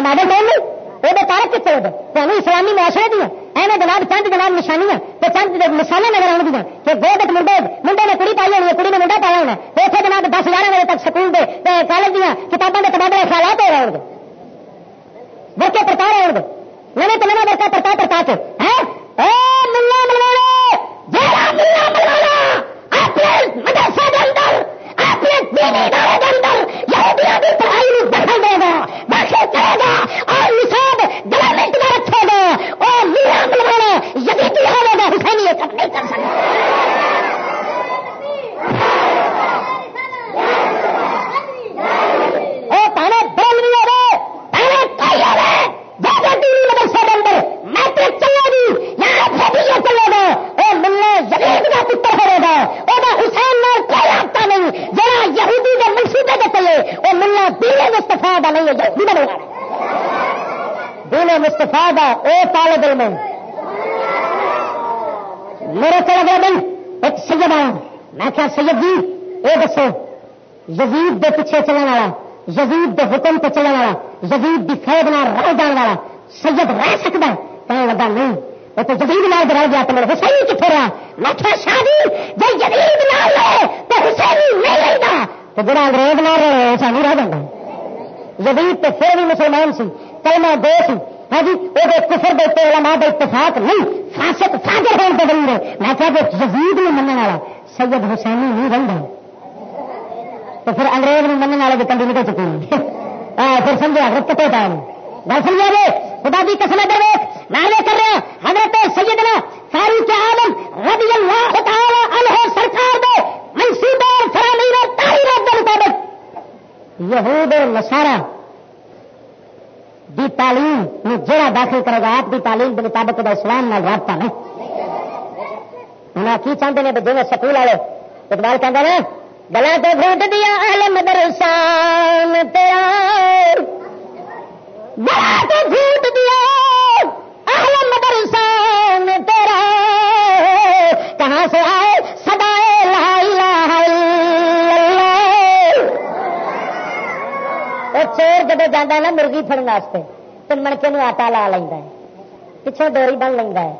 ماڈل ٹاؤن نہیں، وہ پارک کتنے ہوگا تو اسلامی معاشرے دیا ایویں جناب چند جناب نشانیاں تو چند مثالیں نظر آؤ گیا کہ گود منڈے منڈے نے کڑی پائی ہونی ہے کڑی نے منڈا پایا ہونا تو اتنے جناب دس گیارہ بجے تک سکول کے کالج دیا کتابوں کے تبادلے خیالات ہو رہے ہو برقے پرتا رہے ہو نئے تو نیا برقا پرتا پرتا کے اپنے مدرسے کے اندر اپنے دینی ادارے کے اندر یہودیوں کی پڑھائی دخل دے گا داخل کرے گا اور نصاب گورنمنٹ میں رکھے گا اور میرا ملوانا یدی کی ہوگا حسینی تک نہیں کر سکتا پہلے بول بھی ہو پہلے کئی ہو رہے جیسے دینی مدرسے کے اندر میٹرک چلے گی یہاں فیڈیا چلے گا وہ ملنے زمین کا پتر ہوگا وہ حسین نال کوئی رابطہ نہیں جہاں یہودی کے منصوبے کے چلے وہ ملنا دینے مستفا کا نہیں ہے یہودی بنوا دینے مستفا کا وہ تالے دل میں میرے کو لگا بھائی ایک سید آیا۔ میں کیا سید جی یہ دسو، یزید دے پیچھے چلنے والا، یزید دے حکم پہ چلنے والا، یزید دی فوج نہ رہ جان والا سید رہ سکتا ہے۔ کہنے لگا، نہیں، وہ تو جدید نال رہ گیا تو میرے حسین کتنے رہا۔ میں کیا شادی، جب جدید نہ لے تو حسین نہیں رہتا تو جڑا انگریز نہ رہے، وہ سانو رہ جاتا جدید تو پھر بھی مسلمان سی، کلمہ دو سی۔ ہاں جی وہ کفر دیتے علماء دے اتفاق نہیں، فاسق فاجر ہونے پہ بن رہے میں کیا جو جدید میں منع والا، سید حسینی نہیں رہتا تو پھر انگریز میں منع والے کی کنڈی نکل چکی ہیں (laughs) پھر سمجھا رکتے پہ گل سمجھا گے خدا کی قسم ادھر دیکھ میں نے کر رہا حضرت سیدنا فاروق عالم رضی اللہ تعالی عنہ سرکار دے منصوبہ فرامین اور تعلیمات کے مطابق یہود نصارا دی تعلیم میں جڑا داخل کرے گا، آپ کی تعلیم کے مطابق دا اسلام نال رابطہ نہیں۔ انہیں کی چاہتے ہیں جی سکول والے اقبال کہتے ہیں گلا تو گھوٹ دیا اہل مدرسان تیرا۔ بڑا تو جھوٹ دیا اہل مدرسان تیرا۔ کہاں سے آئے؟ چور جب جانا نا مرغی فرن واسطے تو منکے نو آٹا لا لینا ہے پچھوں ڈوری بن لینا ہے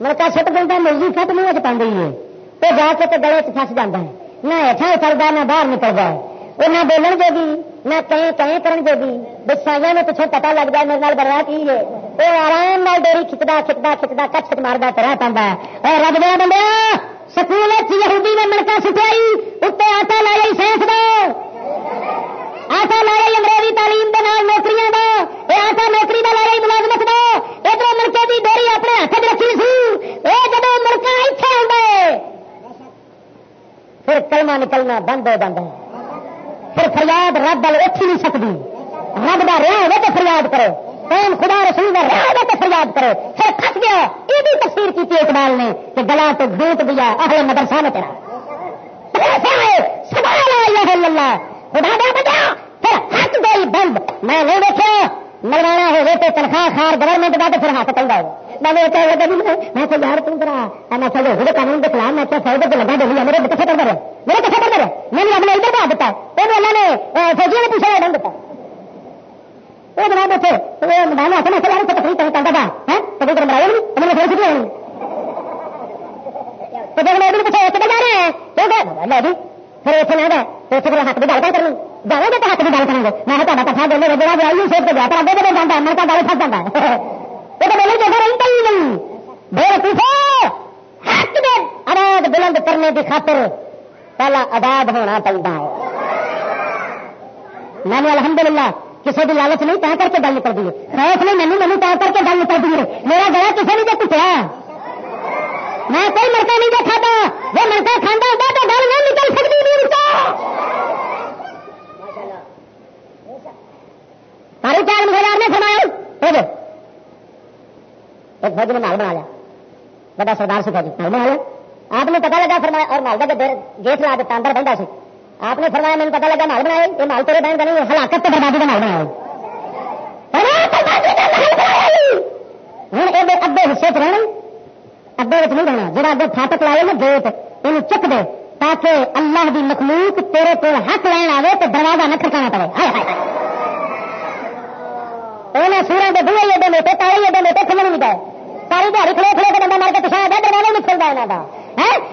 منکا سٹ دینا مرغی فٹ منہ چ پہ ہے تو جا کے تو گلے چ فس ہے نہ ہیٹھا اترتا نہ باہر نکلتا ہے وہ نہ بولن دے گی نہ کہیں کہیں کرن دے گی بسائیاں میں پچھوں پتا لگ جائے میرے بننا کی ہے وہ آرام نال ڈوری کھچتا کھچتا کھچتا کچھ مارتا تو رہ پہ اور رب دیا بندے سکول یہودی نے منکا سٹائی اتنے آٹا لا جائی سائنس کا آٹا لا انگریزی تعلیم کے نام نوکری کا یہ آٹا نوکری کا لا ملازمت کا ادھر منکے کی ڈوری اپنے ہاتھ رکھی سی۔ یہ جب منکا اتنے آ پھر کلمہ نکلنا بند ہو جاتا ہے۔ پھر فریاد رب وال اٹھ نہیں سکتی رب کا رہا ہو تو فریاد کرو۔ قوم خدا رسول کا رہا ہو تو فریاد کرو۔ پھر پھس گیا۔ یہ بھی تفسیر کی اقبال نے کہ گلا تو گوت دیا، اہل مدرسہ میں تیرا۔ سوال اللہ۔ خدا دیا بتا پھر ہاتھ گئی بند میں نہیں دیکھا ملوانا ہو تو تنخواہ خار گورنمنٹ کا تو پھر ہاتھ پہ میں نے میں تو یار تم میں چلو قانون کے خلاف، میں کیا فوج کو لگا میرے کسے کر رہے میرے کسے کر رہے میں نے اپنے ادھر بتا دیتا ہے۔ اللہ نے فوجیوں نے پوچھا دیتا وہ جناب میں نے اپنے کرتا تھا میں نے تو جب میں پوچھا کتنے جا رہے ہیں۔ تو پھر اتنے نہ گئے تو پھر ہاتھ بھی گل کرنی جاؤ گے تو ہاتھ بھی گل کریں گے میں تو کٹھا دے دے جا سوچ کے گیا پر آگے جاتا ہے میں تو گل پھنس جاتا ہے وہ تو میرے جگہ رہتا ہی نہیں بے پوچھو حق میں آباد بلند کرنے کی خاطر پہلا آباد ہونا پڑتا ہے میں نے الحمدللہ کسی بھی لالچ نہیں تا کر کے گل نکل دیے خوف نہیں مینو مینو تا کر کے گل نکل دیے میرا گلا کسی نے کٹیا میں کوئی مرکا نہیں دیکھا تھا وہ مرکا کھانا ہوتا تو گل نہیں نکل سکتی نہیں ساری چار مزار نے فرمایا۔ ہو ایک فوج جی نے مال بنا لیا۔ بڑا سردار سی فوجی مال بنا لیا۔ آپ نے پتا لگا فرمایا اور مال کا گیٹ لا دیتا اندر بہتا سی۔ آپ نے فرمایا مجھے پتا لگا مال بنایا یہ مال تیرے بہن کا نہیں ہلاکت تو بربادی کا مال بنایا ہوں یہ ادے حصے چ رہنا ادے نہیں رہنا۔ جہاں اگے فاٹک لائے نا گیٹ یہ چک دے۔ تاکہ اللہ دی مخلوق تیرے کو حق لین آئے تو دروازہ نہ کھڑکانا پڑے۔ انہیں سورا کے بوے ایڈے میٹے تارے ایڈے میٹے کھلنے نہیں پائے ساری دیہی کھلے کھلے کے بندہ مار کے پچھا دے دروازے نہیں کھلتا یہاں کا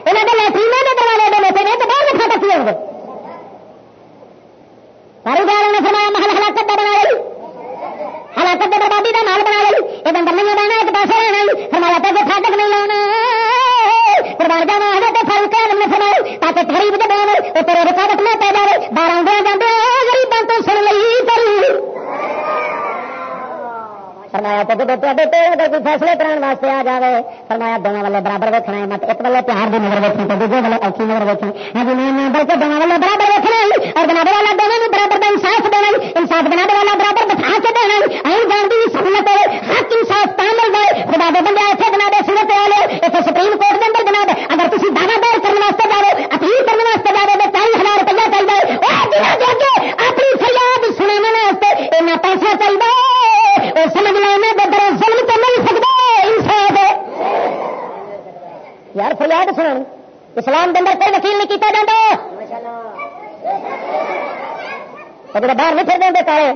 یہاں کے لیٹرین کے دروازے ایڈے میٹے نے تو باہر میں فاٹک کی ہوں گے کاروبار نے فرمایا محل ہلاکت بنا رہی ہلاکت بربادی کا مال بنا رہی یہ بندر نہیں بنا ایک پاس رہنا فرمایا تو فاٹک نہیں لانا قربان جانا ہے تو فروخ نے فرمایا تاکہ غریب جب آئے وہ تیرے رکاوٹ نہ پی جائے بارہ دیا جاتے غریبوں تو سن لی کری فرمایا، تو جب کوئی فیصلے کرنے واسطے آ جائے فرمایا دونوں والے برابر ویکنا ہے مت ایک والے پیار کی نظر ویکنی تو دوسرے والے اوکھی نظر ویکنی ہاں جی میں بلکہ دونوں والے برابر ویکنا ہے اور بنا والا دونوں برابر کا انصاف دینا انصاف بنا والا برابر بٹھا کے دینا این جانتی سہولت ہے، حق انصاف تا مل جائے خدا دے بندے اتنے بنا دے سورت والے اتنے سپریم کورٹ کے اندر بنا دے اگر تھی دعوی دار کرنے واسطے جاؤ اپیل کرنے واسطے جاؤ تو چالیس ہزار روپیہ چاہیے اپنی فریاد سنے واسطے اتنا پیسہ چاہیے، وہ سمجھ لینا بدر ظلم تو نہیں سکتا انصاف یار فریاد سن، اسلام کے اندر کوئی وکیل نہیں کیا جاتا باہر نہیں پھر دیں تارے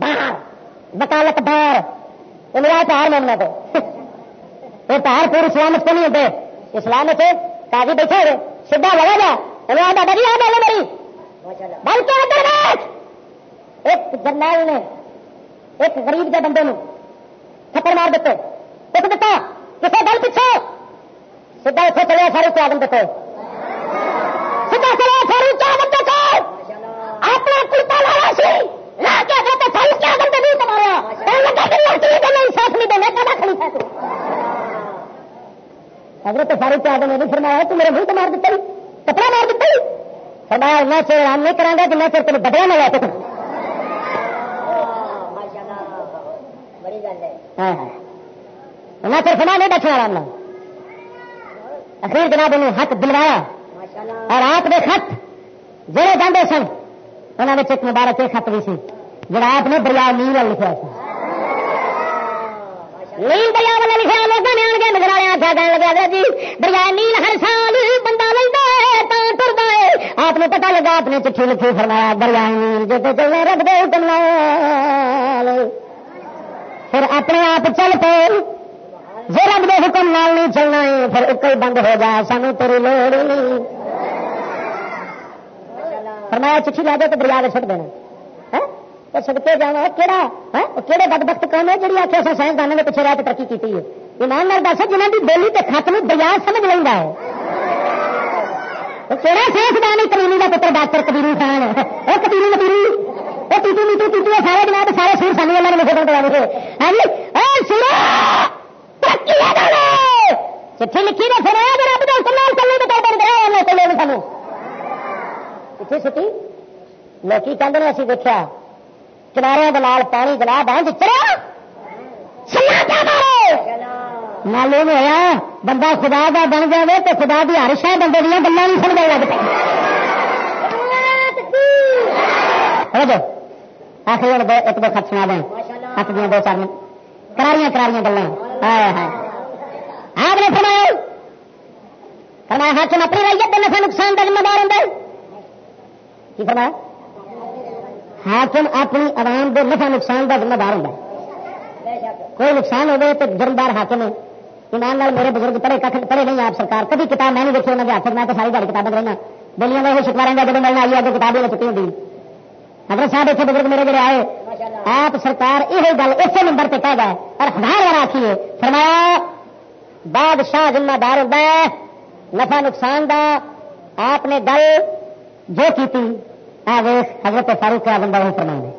باہر، وکالت باہر انہیں پہاڑ ماننا تو۔ وہ پہاڑ پورے اسلام کو نہیں ہوتے اسلام سے کافی بیٹھے ہوئے، سیدھا لگا جا انہیں آ دادا جی آ گل میری۔ بلکہ ایک جرنیل نے ایک غریب کے بندے تھپڑ مار دیتے ایک دیتا، کسی گل پیچھے! سیدا اتنے چلے سارے آدم دیتے سیدا چلے سارے آدم دیتے اپنا کلتا لایا سی، لا کے اگر تو سارے کیا آدم نہیں کمایا لگا کہ لڑکی کو نہیں ساتھ نہیں دینا کہنا خلیفہ تو؟ حضرت فاروق آدم نے فرمایا، تو میرے منہ تو مار دیتا کپڑا مار دیتا فرمایا میں چیر آرام نہیں کرا گا کہ میں چیر تین بدلا نہ لے کے میں پھر سنا نہیں بیٹھا آرام اخیر جناب انہوں حق دلوایا۔ اور آپ نے خط جڑے جانے سن انہوں نے ایک مبارک خط بھی سی۔ جڑا آپ نے دریا نیل لکھا سی۔ نیل دریا والا لکھا لوگوں نے آن کے نظر آیا کہنے لگا جی دریا نیل ہر سال بندہ لینا میں ٹرتا ہے۔ آپ نے پتا لگا آپ نے چٹھی لکھی فرمایا، دریا جو چلنا رکھ دے حکم پھر اپنے آپ چل پے۔ جو رب دے حکم نال نہیں چلنا ہے، پھر ایک ہی بند ہو جا، سانو تیری لوڑ ہی نہیں۔ فرمایا، چٹھی لا دے تو دریا میں سٹ دینا۔ ہاں؟ سڑکے جانا کہڑا ہاں؟ کہڑے بد بخت قوم ہے جی آخر سائنسدانوں نے پیچھے رہ کے ترقی کی ہے؟ ایمان نال دس جنہ کی بولی کے خط میں دریا سمجھ لینا ہے۔ کہڑا سائنسدان کمیونی کا پتر ڈاکٹر کبیری خان وہ کبیری مکیری وہ ٹیٹو میٹو ٹیٹو سارے جناب سارے سور سانی اللہ نے لکھے بڑا لکھے ہاں جی چٹھی لکھی نے سر اگر آپ کمال چلنے بتا بند کرا چلے سانو چٹھی سٹی لوکی کہتے ہیں اسی دیکھا کنارے دلال پانی گلا بانج چرا معلوم ہوا بندہ خدا کا بن جائے تو خدا کی ہر شہ بندے دیا گلا نہیں سمجھ لگ پہ آخر ایک دو خط سنا دیں ہاتھ دیا دو چار کراریاں کراریاں گلا آپ نے فرمایا فرمایا ہاتھ اپنی رائیت نفع نقصان کا ذمہ دار ہوں کی فرمایا حاکم اپنی عوام کے نفع نقصان کا ذمہ دار ہوتا کوئی نقصان ہوگا تو جرمدار حاکم ہے ایمان نال میرے بزرگ پڑھے پڑھے نہیں آپ سرکار کبھی کتاب میں نہیں دیکھی انہوں نے ہاتھ میں تو ساری گاڑی کتابیں رہنا بولیاں میں شکوا رہا جب ملنا آئی آگے کتابیں چکی ہوتی حضرت صاحب اتنے بزرگ میرے جڑے آئے آپ سرکار یہ گل اسی نمبر پہ کہہ گئے اور ہزار بار آخیے فرمایا بادشاہ ذمہ دار ہوتا ہے نفع نقصان دا آپ نے گل جو کی تھی حضرت فاروق آزم وہ فرمانے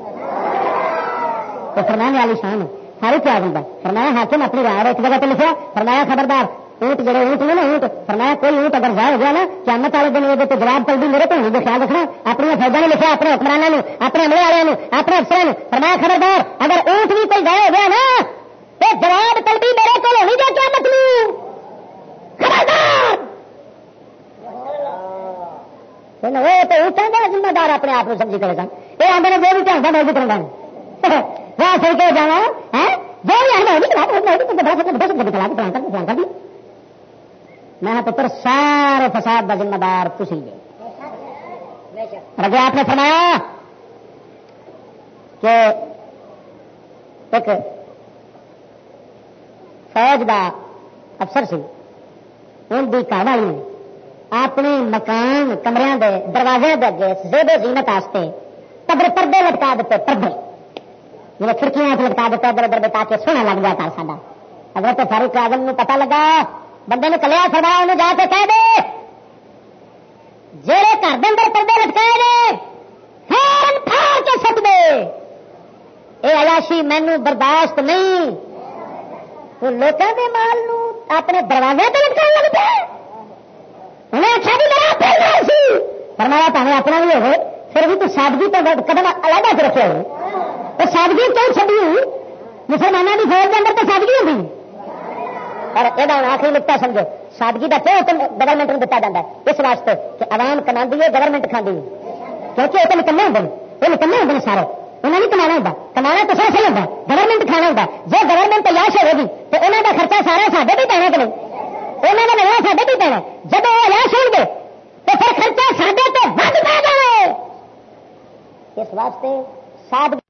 تو فرمانے والی شان فاروق آزم کا فرمایا حاکم اپنی رائے ایک جگہ پہ لکھا فرمایا خبردار اونٹ جڑے اونٹ نے نا اونٹ فرمایا کوئی اونٹ اگر ضائع ہو گیا نا قیامت والے دن یہ جواب چل بھی میرے کو نہیں خیال رکھنا اپنی فوجا نے لکھا اپنے حکمرانوں اپنے عملے والوں اپنے افسروں فرمایا خبردار اگر اونٹ بھی کوئی ضائع ہو گیا نا تو جواب چل بھی میرے کو ہونی گیا قیامت میں خبردار وہ تو اٹھا گا ذمہ دار اپنے آپ کو سمجھی کرے گا یہ آدھے جو بھی چاہتا میں بھی کروں گا وہ سر کے جانا جو بھی میں پتر سارے فساد کا ذمہ دار تھی جی اگر آپ نے فرمایا کہ ایک فوج کا افسر سی ان کی کار والی اپنے مکان کمرے دے دروازے دے اگے زیب زینت واسطے قبر پردے لٹکا دیتے پردے جب کھڑکیاں لٹکا دیتے ادھر ادھر بتا کے سونا لگ جاتا سا اگر تو فاروق آزم نے پتا لگا بندے نے کلیا سڑا انہوں جا کے کہہ دے جہے گھر دے اندر پردے لٹکائے نے پھاڑ کے سٹ دے اے عیاشی مینو برداشت نہیں تو لوگوں کے مال نو اپنے دروازے پہ لٹکا لگ پہ انہیں اچھا بھی میرا سی فرمایا پہلے اپنا بھی ہوگی پھر بھی تو سادگی تو قدم الگ رکھے ہوئے تو سادگی کیوں چڑی مسلمانوں کی فوج کے اندر تو سادگی ہوگی اور یہ آخری نکتا سمجھو، سادگی کا کیوں حکم گورنمنٹ دتا جاتا ہے؟ اس واسطے کہ عوام کما ہے گورنمنٹ کھانے کیونکہ وہ تو نکلنے ہوتے ہیں وہ نکلنے ہوتے ہیں سارے۔ انہیں نہیں کما ہوتا کما تو سر صحیح ہوتا گورنمنٹ کھانا ہوتا جو گورنمنٹ تیاش ہوگی گی تو انہوں کا خرچہ سارا سارے بھی پینا کہ نہیں انہوں نے نیا ساڈے بھی پینا جب وہ اجاش ہو گے، تو پھر خرچہ ساڈے تو ود پہ جائے اس واسطے ساد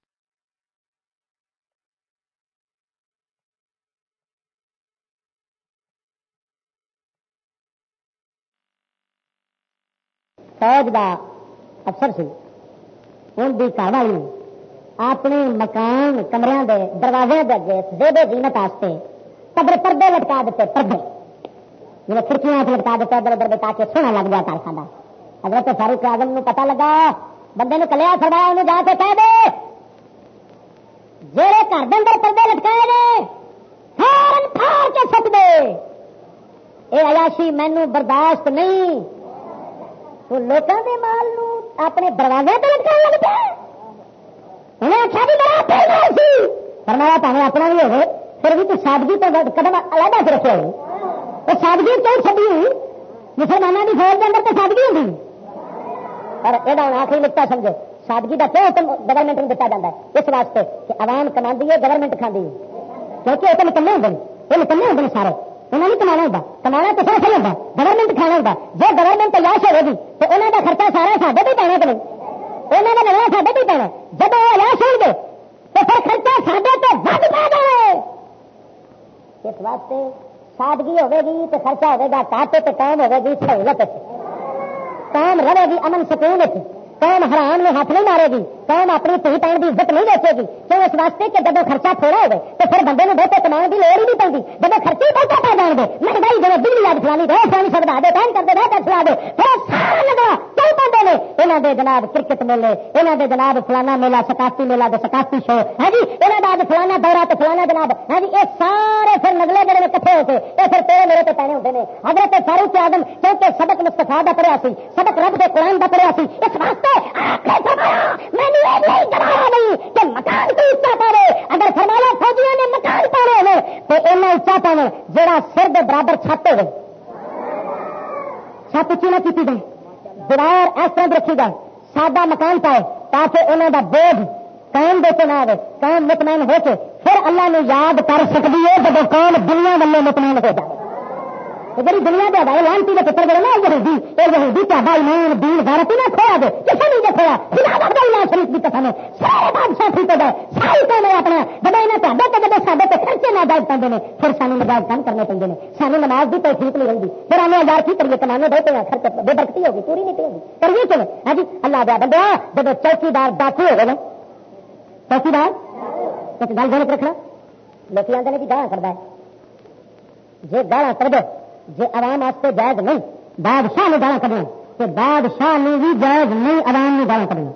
فوج کا افسر سی۔ ان کی گھر والی اپنے مکان کمرے دے دروازے دے اگے زیب زینت واسطے قبر پردے لٹکا دیتے پردے۔ جب کھڑکیاں لٹکا دیتا ادھر ادھر بتا کے سونا لگ گیا جاتا سا حضرت فاروق آزم نے پتا لگا، بندے نے کلیا فرمایا انہوں جا کے کہہ دے۔ جہے گھر دے اندر پردے لٹکائے نے پھاڑ پھاڑ کے سٹ دے۔ اے عیاشی مینو برداشت نہیں۔ تو لوگوں کے مال نو اپنے دروازے پہ لٹکا لگ پہ انہیں اچھا بھی بڑا پہنا سی۔ فرمایا پہنے اپنا بھی ہوگی پھر بھی تو سادگی تو قدم الگ سے رکھے ہوئے وہ سادگی کیوں چڑی ہوئی؟ مسلمانوں کی فوج کے اندر تو سادگی ہوگی اور یہ آخری نکتا سمجھو۔ سادگی کا کیوں حکم گورنمنٹ میں دتا جاتا ہے؟ اس واسطے کہ عوام کما ہے گورنمنٹ کھانے کیونکہ وہ تو نکلنے ہوتے ہیں یہ نکلنے ہوتے ہیں سارے۔ انہیں نہیں کما ہوتا کما تو صرف ہی ہوتا گورنمنٹ کھانا ہوتا جی گورنمنٹ تیاش ہوگی گی تو انہوں کا خرچہ سارا ساڈے بھی پینا کہ نہیں انہوں کا لگنا ساڈے بھی پینا جب وہ ایاش ہو گے تو پھر خرچہ ساڈے تو ود پا جائے اس واسطے سادگی ہوے گی تو خرچہ ہوگا کاٹ تو کام ہوے گی، سہولت کام رہے گی، امن سکون قوم حرام میں ہاتھ نہیں مارے گی۔ قوم اپنی تھی پہن کی عزت نہیں بیچے گی کیوں اس واسطے کہ جب خرچہ تھوڑا ہوگا تو پھر بندے نے بہت کمانے کی لوڑ ہی نہیں پڑتی جب خرچے ہی بہت پہ جان گے مہنگائی جب بجلی یاد فلانی رو فلانی سب دے پہن کرتے رہ کر چلا دے پھر سارا لگا کئی بندے نے یہاں دے جناب کرکٹ میلے یہاں دے جناب فلانا میلہ سکافتی میلہ دے سکافتی شو ہے جی یہاں کا فلانا دورہ تو فلانا جناب ہے جی یہ سارے پھر نگلے جڑے کٹھے ہوتے یہ پھر تیرے میرے تو پہنے ہوتے ہیں حضرت فاروق آدم کیونکہ سبق مستفا کا پڑھیا سی سبق رب کے قرآن کا پڑھیا سی اس واسطے میں اچھا نے نہیں کرایا نہیں کہ مکان کو اچا پاوے اگر فرمایا فوجیوں نے مکان پانے ہوئے تو اینا اچا پاوے جہاں سر کے برابر چھت ہوئے چھت اچھی نہ کی جائے دیوار اس طرح رکھی جائے سادہ مکان پائے تاکہ انہوں کا بوجھ قائم دے نہ آئے قائم مطمئن ہو کے پھر اللہ نے یاد کر سکتی ہے جب قوم دنیا والے مطمئن ہو جائے جی دنیا کے آدھار لانتی کے پتر بڑے نا، یہودی یہ یہودی تا ایمان دین غیرت نہ کھویا دے کسی نہیں جو کھویا خدا رکھتا ایمان شریف کی قسم ہے، سارے بادشاہ ٹھیک ہو گئے ساری قوم اپنا، جب یہاں تے تو جب سارے تو خرچے نہ جائز پہ پھر سانو نجائز کام کرنے پہ سانو نماز بھی تو ٹھیک نہیں رہی پھر ہمیں ہزار کی کریے کمانے بہتے ہیں خرچے بے برکتی ہوگی پوری نہیں ہوگی کریے چلے ہاں جی اللہ دیا بندہ جب چوکیدار ڈاکو ہو گئے نا، چوکیدار؟ گل گل رکھنا لوگ آتے ہیں کہ گاہ کرتا ہے۔ جی گاہ کر دو جی عوام واسطے جائز نہیں۔ بادشاہ نے گالا کھڑنا تو بادشاہ نے بھی جائز نہیں، عوام نے گالا کھڑنا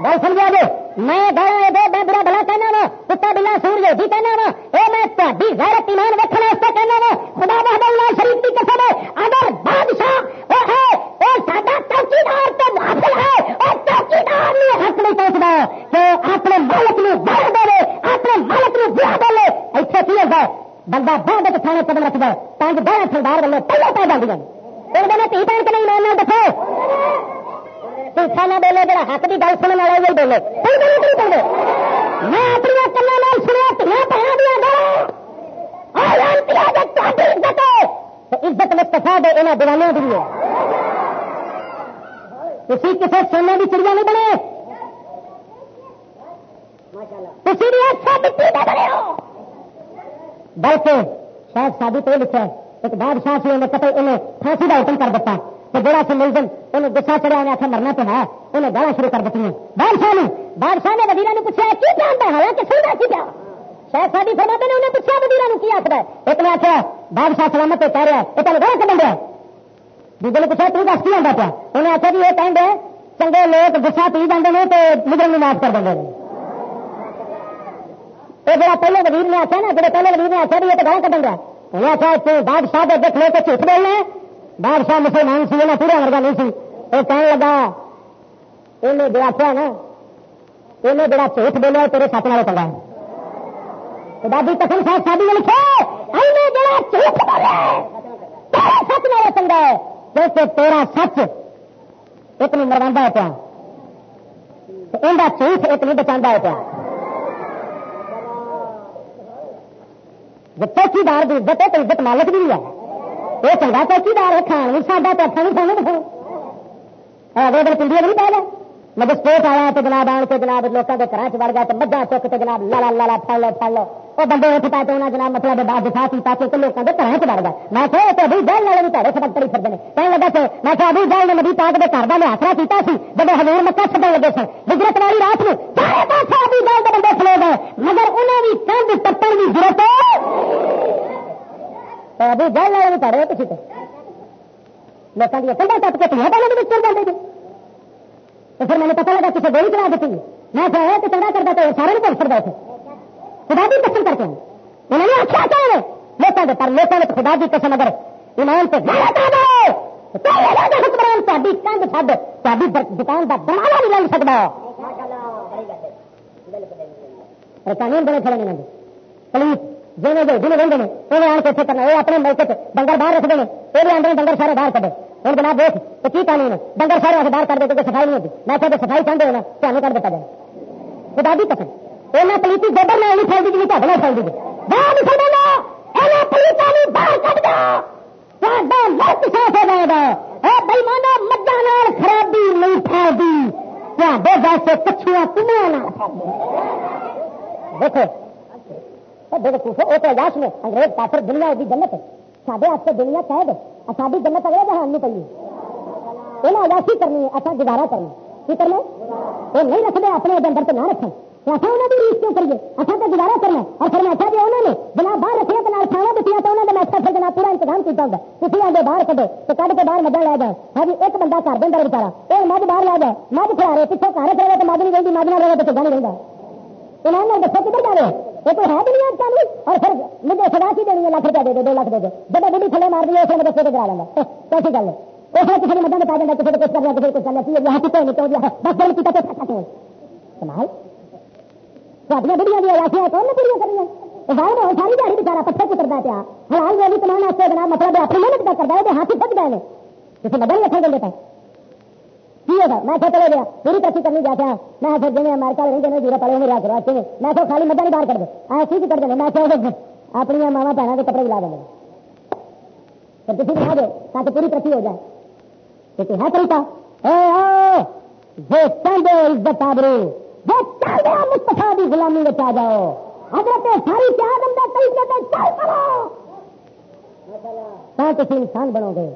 گل سمجھا دے۔ میں گالا دے میں برا بلا کہنا وا، کتا بلا سور یہ کہنا وا۔ اے میں تاری غیرت ایمان رکھنے واسطے کہنا وا۔ خدا بہاد اللہ شریف کی قسم ہے۔ اگر بادشاہ وہ ہے وہ ساڈا چوکیدار تو حاصل ہے اور چوکیدار نے حق نہیں پہنچنا کہ اپنے مالک نے بڑھ دے، اپنے مالک نے بلا دے۔ ایسے کی ہے؟ بندہ بہت بہت تھانے قدم رکھتا ہے پانچ بہت سردار والے پہلے پہ جاتی ہیں ایک دن تھی پہن کے نہیں مان دکھو پیچھا نہ بولے جا حق کی گل سننے والا وہی بولے۔ میں اپنی کلوں سنیا تھیا پہنا دیا عزت مستفا دے انہیں دیوانے دی ہے۔ کسی کسی سونے کی چڑیا نہیں بنے۔ کسی بھی اچھا مٹی بنے ہو۔ بلکہ شاید شادی تو لکھا ایک بادشاہ سے انہیں قتل انہیں پھانسی کا حکم کر دیتا۔ تو جڑا سی ملزم انہیں گسا چڑیا انہیں آخر مرنا تو ہے انہیں گالا شروع کر دیتی ہیں بادشاہ نے بادشاہ نے وزیر نے پوچھا، کی جانتا ہے؟ حالانکہ سنگا کی کیا شاید شادی فرما نے انہیں پوچھا وزیر کی آخر ہے؟ ایک نے آخیا، بادشاہ سلامت کہہ رہا ہے یہ تمہیں گاہ کر رہا ہے دوسرے نے پوچھا تو دس کی آتا پیا؟ انہیں آخیا جی یہ کہیں گے چنگے لوگ گسا پی جاتے ہیں تو مجرم معاف کر دیں گے یہ جڑا پہلے وزیر نے آخیا نا جڑے پہلے وزیر نے آخیا یہ تو گاہ کٹن گیا انہیں آخیا تو بادشاہ کے دیکھ لے کے جھوٹ بولنا بادشاہ مسلمان سی انہیں پورا ورگا نہیں سی وہ کہنے لگا انہیں جو آخیا نا انہیں جڑا جھوٹ بولیا تیرے سات والے چلا دادی قسم صاحب شادی میں لکھے جڑا جھوٹ بولیا تیرے سچ والے چنگا ہے کیونکہ تیرا سچ ایک نہیں مروا پیا ان کا جھوٹ ایک نہیں بچا ہے پیا چوکیدار کی عزت ہے تو عزت مالک بھی ہے وہ چنگا چوکیدار ہے کھان بھی ساڈا تو اچھا نہیں کھانا دکھاؤ اگلے دن پنڈی نہیں پہ گیا سپورٹ آیا تو جناب آن کے جناب لوگوں کے گھر چڑھ گیا تو مجھا چک کے جناب لالا لالا پھڑ لو پھڑ لو وہ بندے اٹھ پائے تو انہیں جناب مطلب بعد دفاع کیا کہ لوگوں کے گھر چڑھ گیا میں کہ ابھی جیل والے بھی تارے سبق پڑی پھرتے ہیں کہنے لگا کہ میں کہ ابھی جیل نے نبی پاک کے گھر کا لحاظہ کیا جب ہزور مکہ چڑھنے لگے سن ہجرت والی رات میں سارے پاس ابھی جیل کے بندے کھلو گئے مگر انہیں بھی کند ٹپن کی ضرورت ہے ابھی جیل والے بھی تارے کسی کو لوگوں کی کنڈا ٹپ کے تمہیں پہلے بھی چل جاتے تھے تو پھر میں نے پتا لگا کسی گولی چلا دیتی میں کہ چنگا کرتا تو سارے نہیں پہنچ سکتا خدا بھی قسم کرتے ہیں انہوں نے اچھا کیا ہے؟ لوگوں کے پر لوگوں نے خدا بھی قسم اگر ایمان پہ حکمران تاری کنڈ چڈ تاری دکان کا دمالا نہیں لگ سکتا۔ قانون بڑے کھڑے نہیں پولیس جی جی جن رہتے ہیں، وہ آن کے کرنا، وہ اپنے موقع ڈنگر باہر رکھتے ہیں۔ وہ بھی آدھے ڈنگر سارے باہر کھڑے۔ ہوں جناب دیکھ، تو کی قانون ڈنگر سارے اخبار کر دیتے صفائی نہیں ہوتی۔ میں کہ صفائی چاہتے ہو نا، تو کر دیتا جائے۔ خدا بھی پسند قسم وہ پلیتی گوبر میں نہیں پھیل دی تو نہ پھیل دی باہر کٹ وقت خرابی نہیں پھیل دی دیکھو وہ تو انگریز کافر دنیا ہوگی جنت سارے واسطے دنیا قید ساری جنت اگلے جہان نہیں پی انہیں اجاشی کرنی ہے اچھا گزارا کرنا کی کرنا وہ نہیں رکھتے اپنے اندر تو نہ رکھیں اچھا انہوں نے ریس کیوں کریے اچھا تو گزارا کرنا اور پھر میں اچھا جی انہوں نے جناب باہر رکھے تو کھانا دیا تو انہوں نے میں پھر جناب پورا انتظام کیا ہوگا تھی آگے باہر کھڑے تو کٹ کے باہر مجھا لے جائے ہاں جی ایک بندہ کر دیں بچارا۔ یہ مجھ باہر لے جائے مجھ کھڑا رہے، پیچھے گھر کھڑے تو مجھ نہیں رہی مجھ نہ رہے تو چنگا نہیں رہتا ایمان نے دسو کدھر جا رہے یہ تو ہے دنیا چالو اور پھر مجھے سدا سی دینی ہے، لاکھ روپیہ دے دے دو لاکھ دے دے جب بڑی تھلے مار دی اس میں دسو کرا لینا کیسی گل ہے؟ اس میں کسی نے مدد بتا دینا، کسی کو کچھ کرنا کسی کو کچھ کرنا یہاں کتنے نہیں، کیوں جی؟ ہاں، بس دل پیتا تو کمال ساتیاں بڑیاں بھی راشیاں کون نے پوریاں کرنی ہے ظاہر ہے ساری دیہی بچارا پتھر کی کرتا پیا۔ حلال جو بھی کمانا سے جناب مطلب اپنی محنت کا کرتا ہے ہاتھ پھٹ گئے کسی مدد نہیں رکھا دیتا کی ہوگا؟ میں چلے گیا؟ پوری ترقی کرنی جاتا ہوں میں پھر جی امریکہ رہی جی جیرا پڑے میرے ہاتھ راستے میں تو خالی مدد نہیں باہر کر دے۔ ایسی بھی کر دیں میں چاہے اپنی ماوا بہنوں کے کپڑے لا دیں پھر کسی بنا دے جی، تاکہ پوری ترقی ہو جائے۔ کیونکہ ہے طریقہ وہ چاہتے عزت آبرو۔ وہ چاہتے مستفا کی غلامی میں آ جاؤ۔ حضرت ساری پیار بندہ طریقے سے چل کرو کہاں کسی انسان بنو گے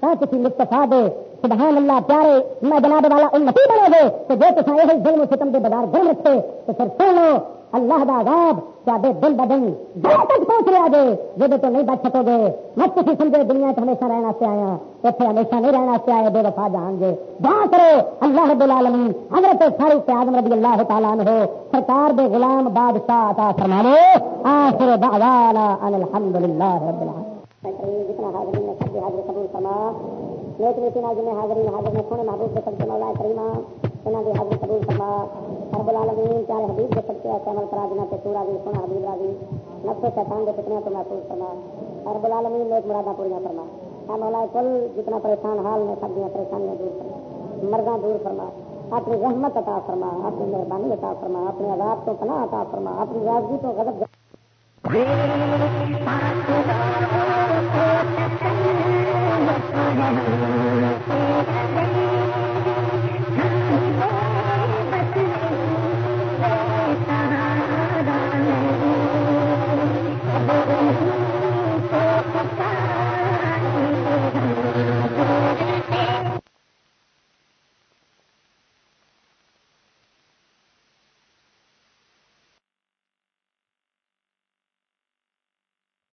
کہاں کسی مستفا دے۔ سبحان اللہ، پیارے میں جناب والا امتی بنو گے۔ تو جو تو یہ ظلم ستم کے بازار گھوم رکھے تو پھر سن لو۔ اللہ دا عذاب تے دل بدن جہاں تک پہنچ رہا جے جب تو نہیں بچ سکو گے۔ مت کسی سمجھے دنیا سے ہمیشہ رہنا سے آیا اتنے ہمیشہ نہیں رہنا سے آئے بے وفا جان گے۔ دعا کرو، اللہ رب العالمین، حضرت فاروق اعظم رضی اللہ تعالیٰ عنہ، سرکار دے غلام بادشاہ عطا فرمانے۔ آخر دعوانا ان الحمدللہ رب العالمین۔ جتنا حاضرین نے سب کی حاضر قبول فرما نیک نیتی نال جنہیں حاضرین حاضر نے سونے محبوب کے سب مولا کریمہ انہوں نے حاضر قبول فرما رب العالمین پیارے حبیب کے سب ایسے عمل کرا جنہ سے سورا بھی سونا حبیب راضی نفس شیطان کے تو محفوظ فرما رب العالمین نیک مرادہ پوریاں فرما اے مولا کل جتنا پریشان حال میں سب دیا پریشانیاں دور فرما مرضاں دور فرما اپنی رحمت عطا فرما اپنی مہربانی عطا فرما اپنے عذاب تو پناہ عطا فرما اپنی راضی تو غضب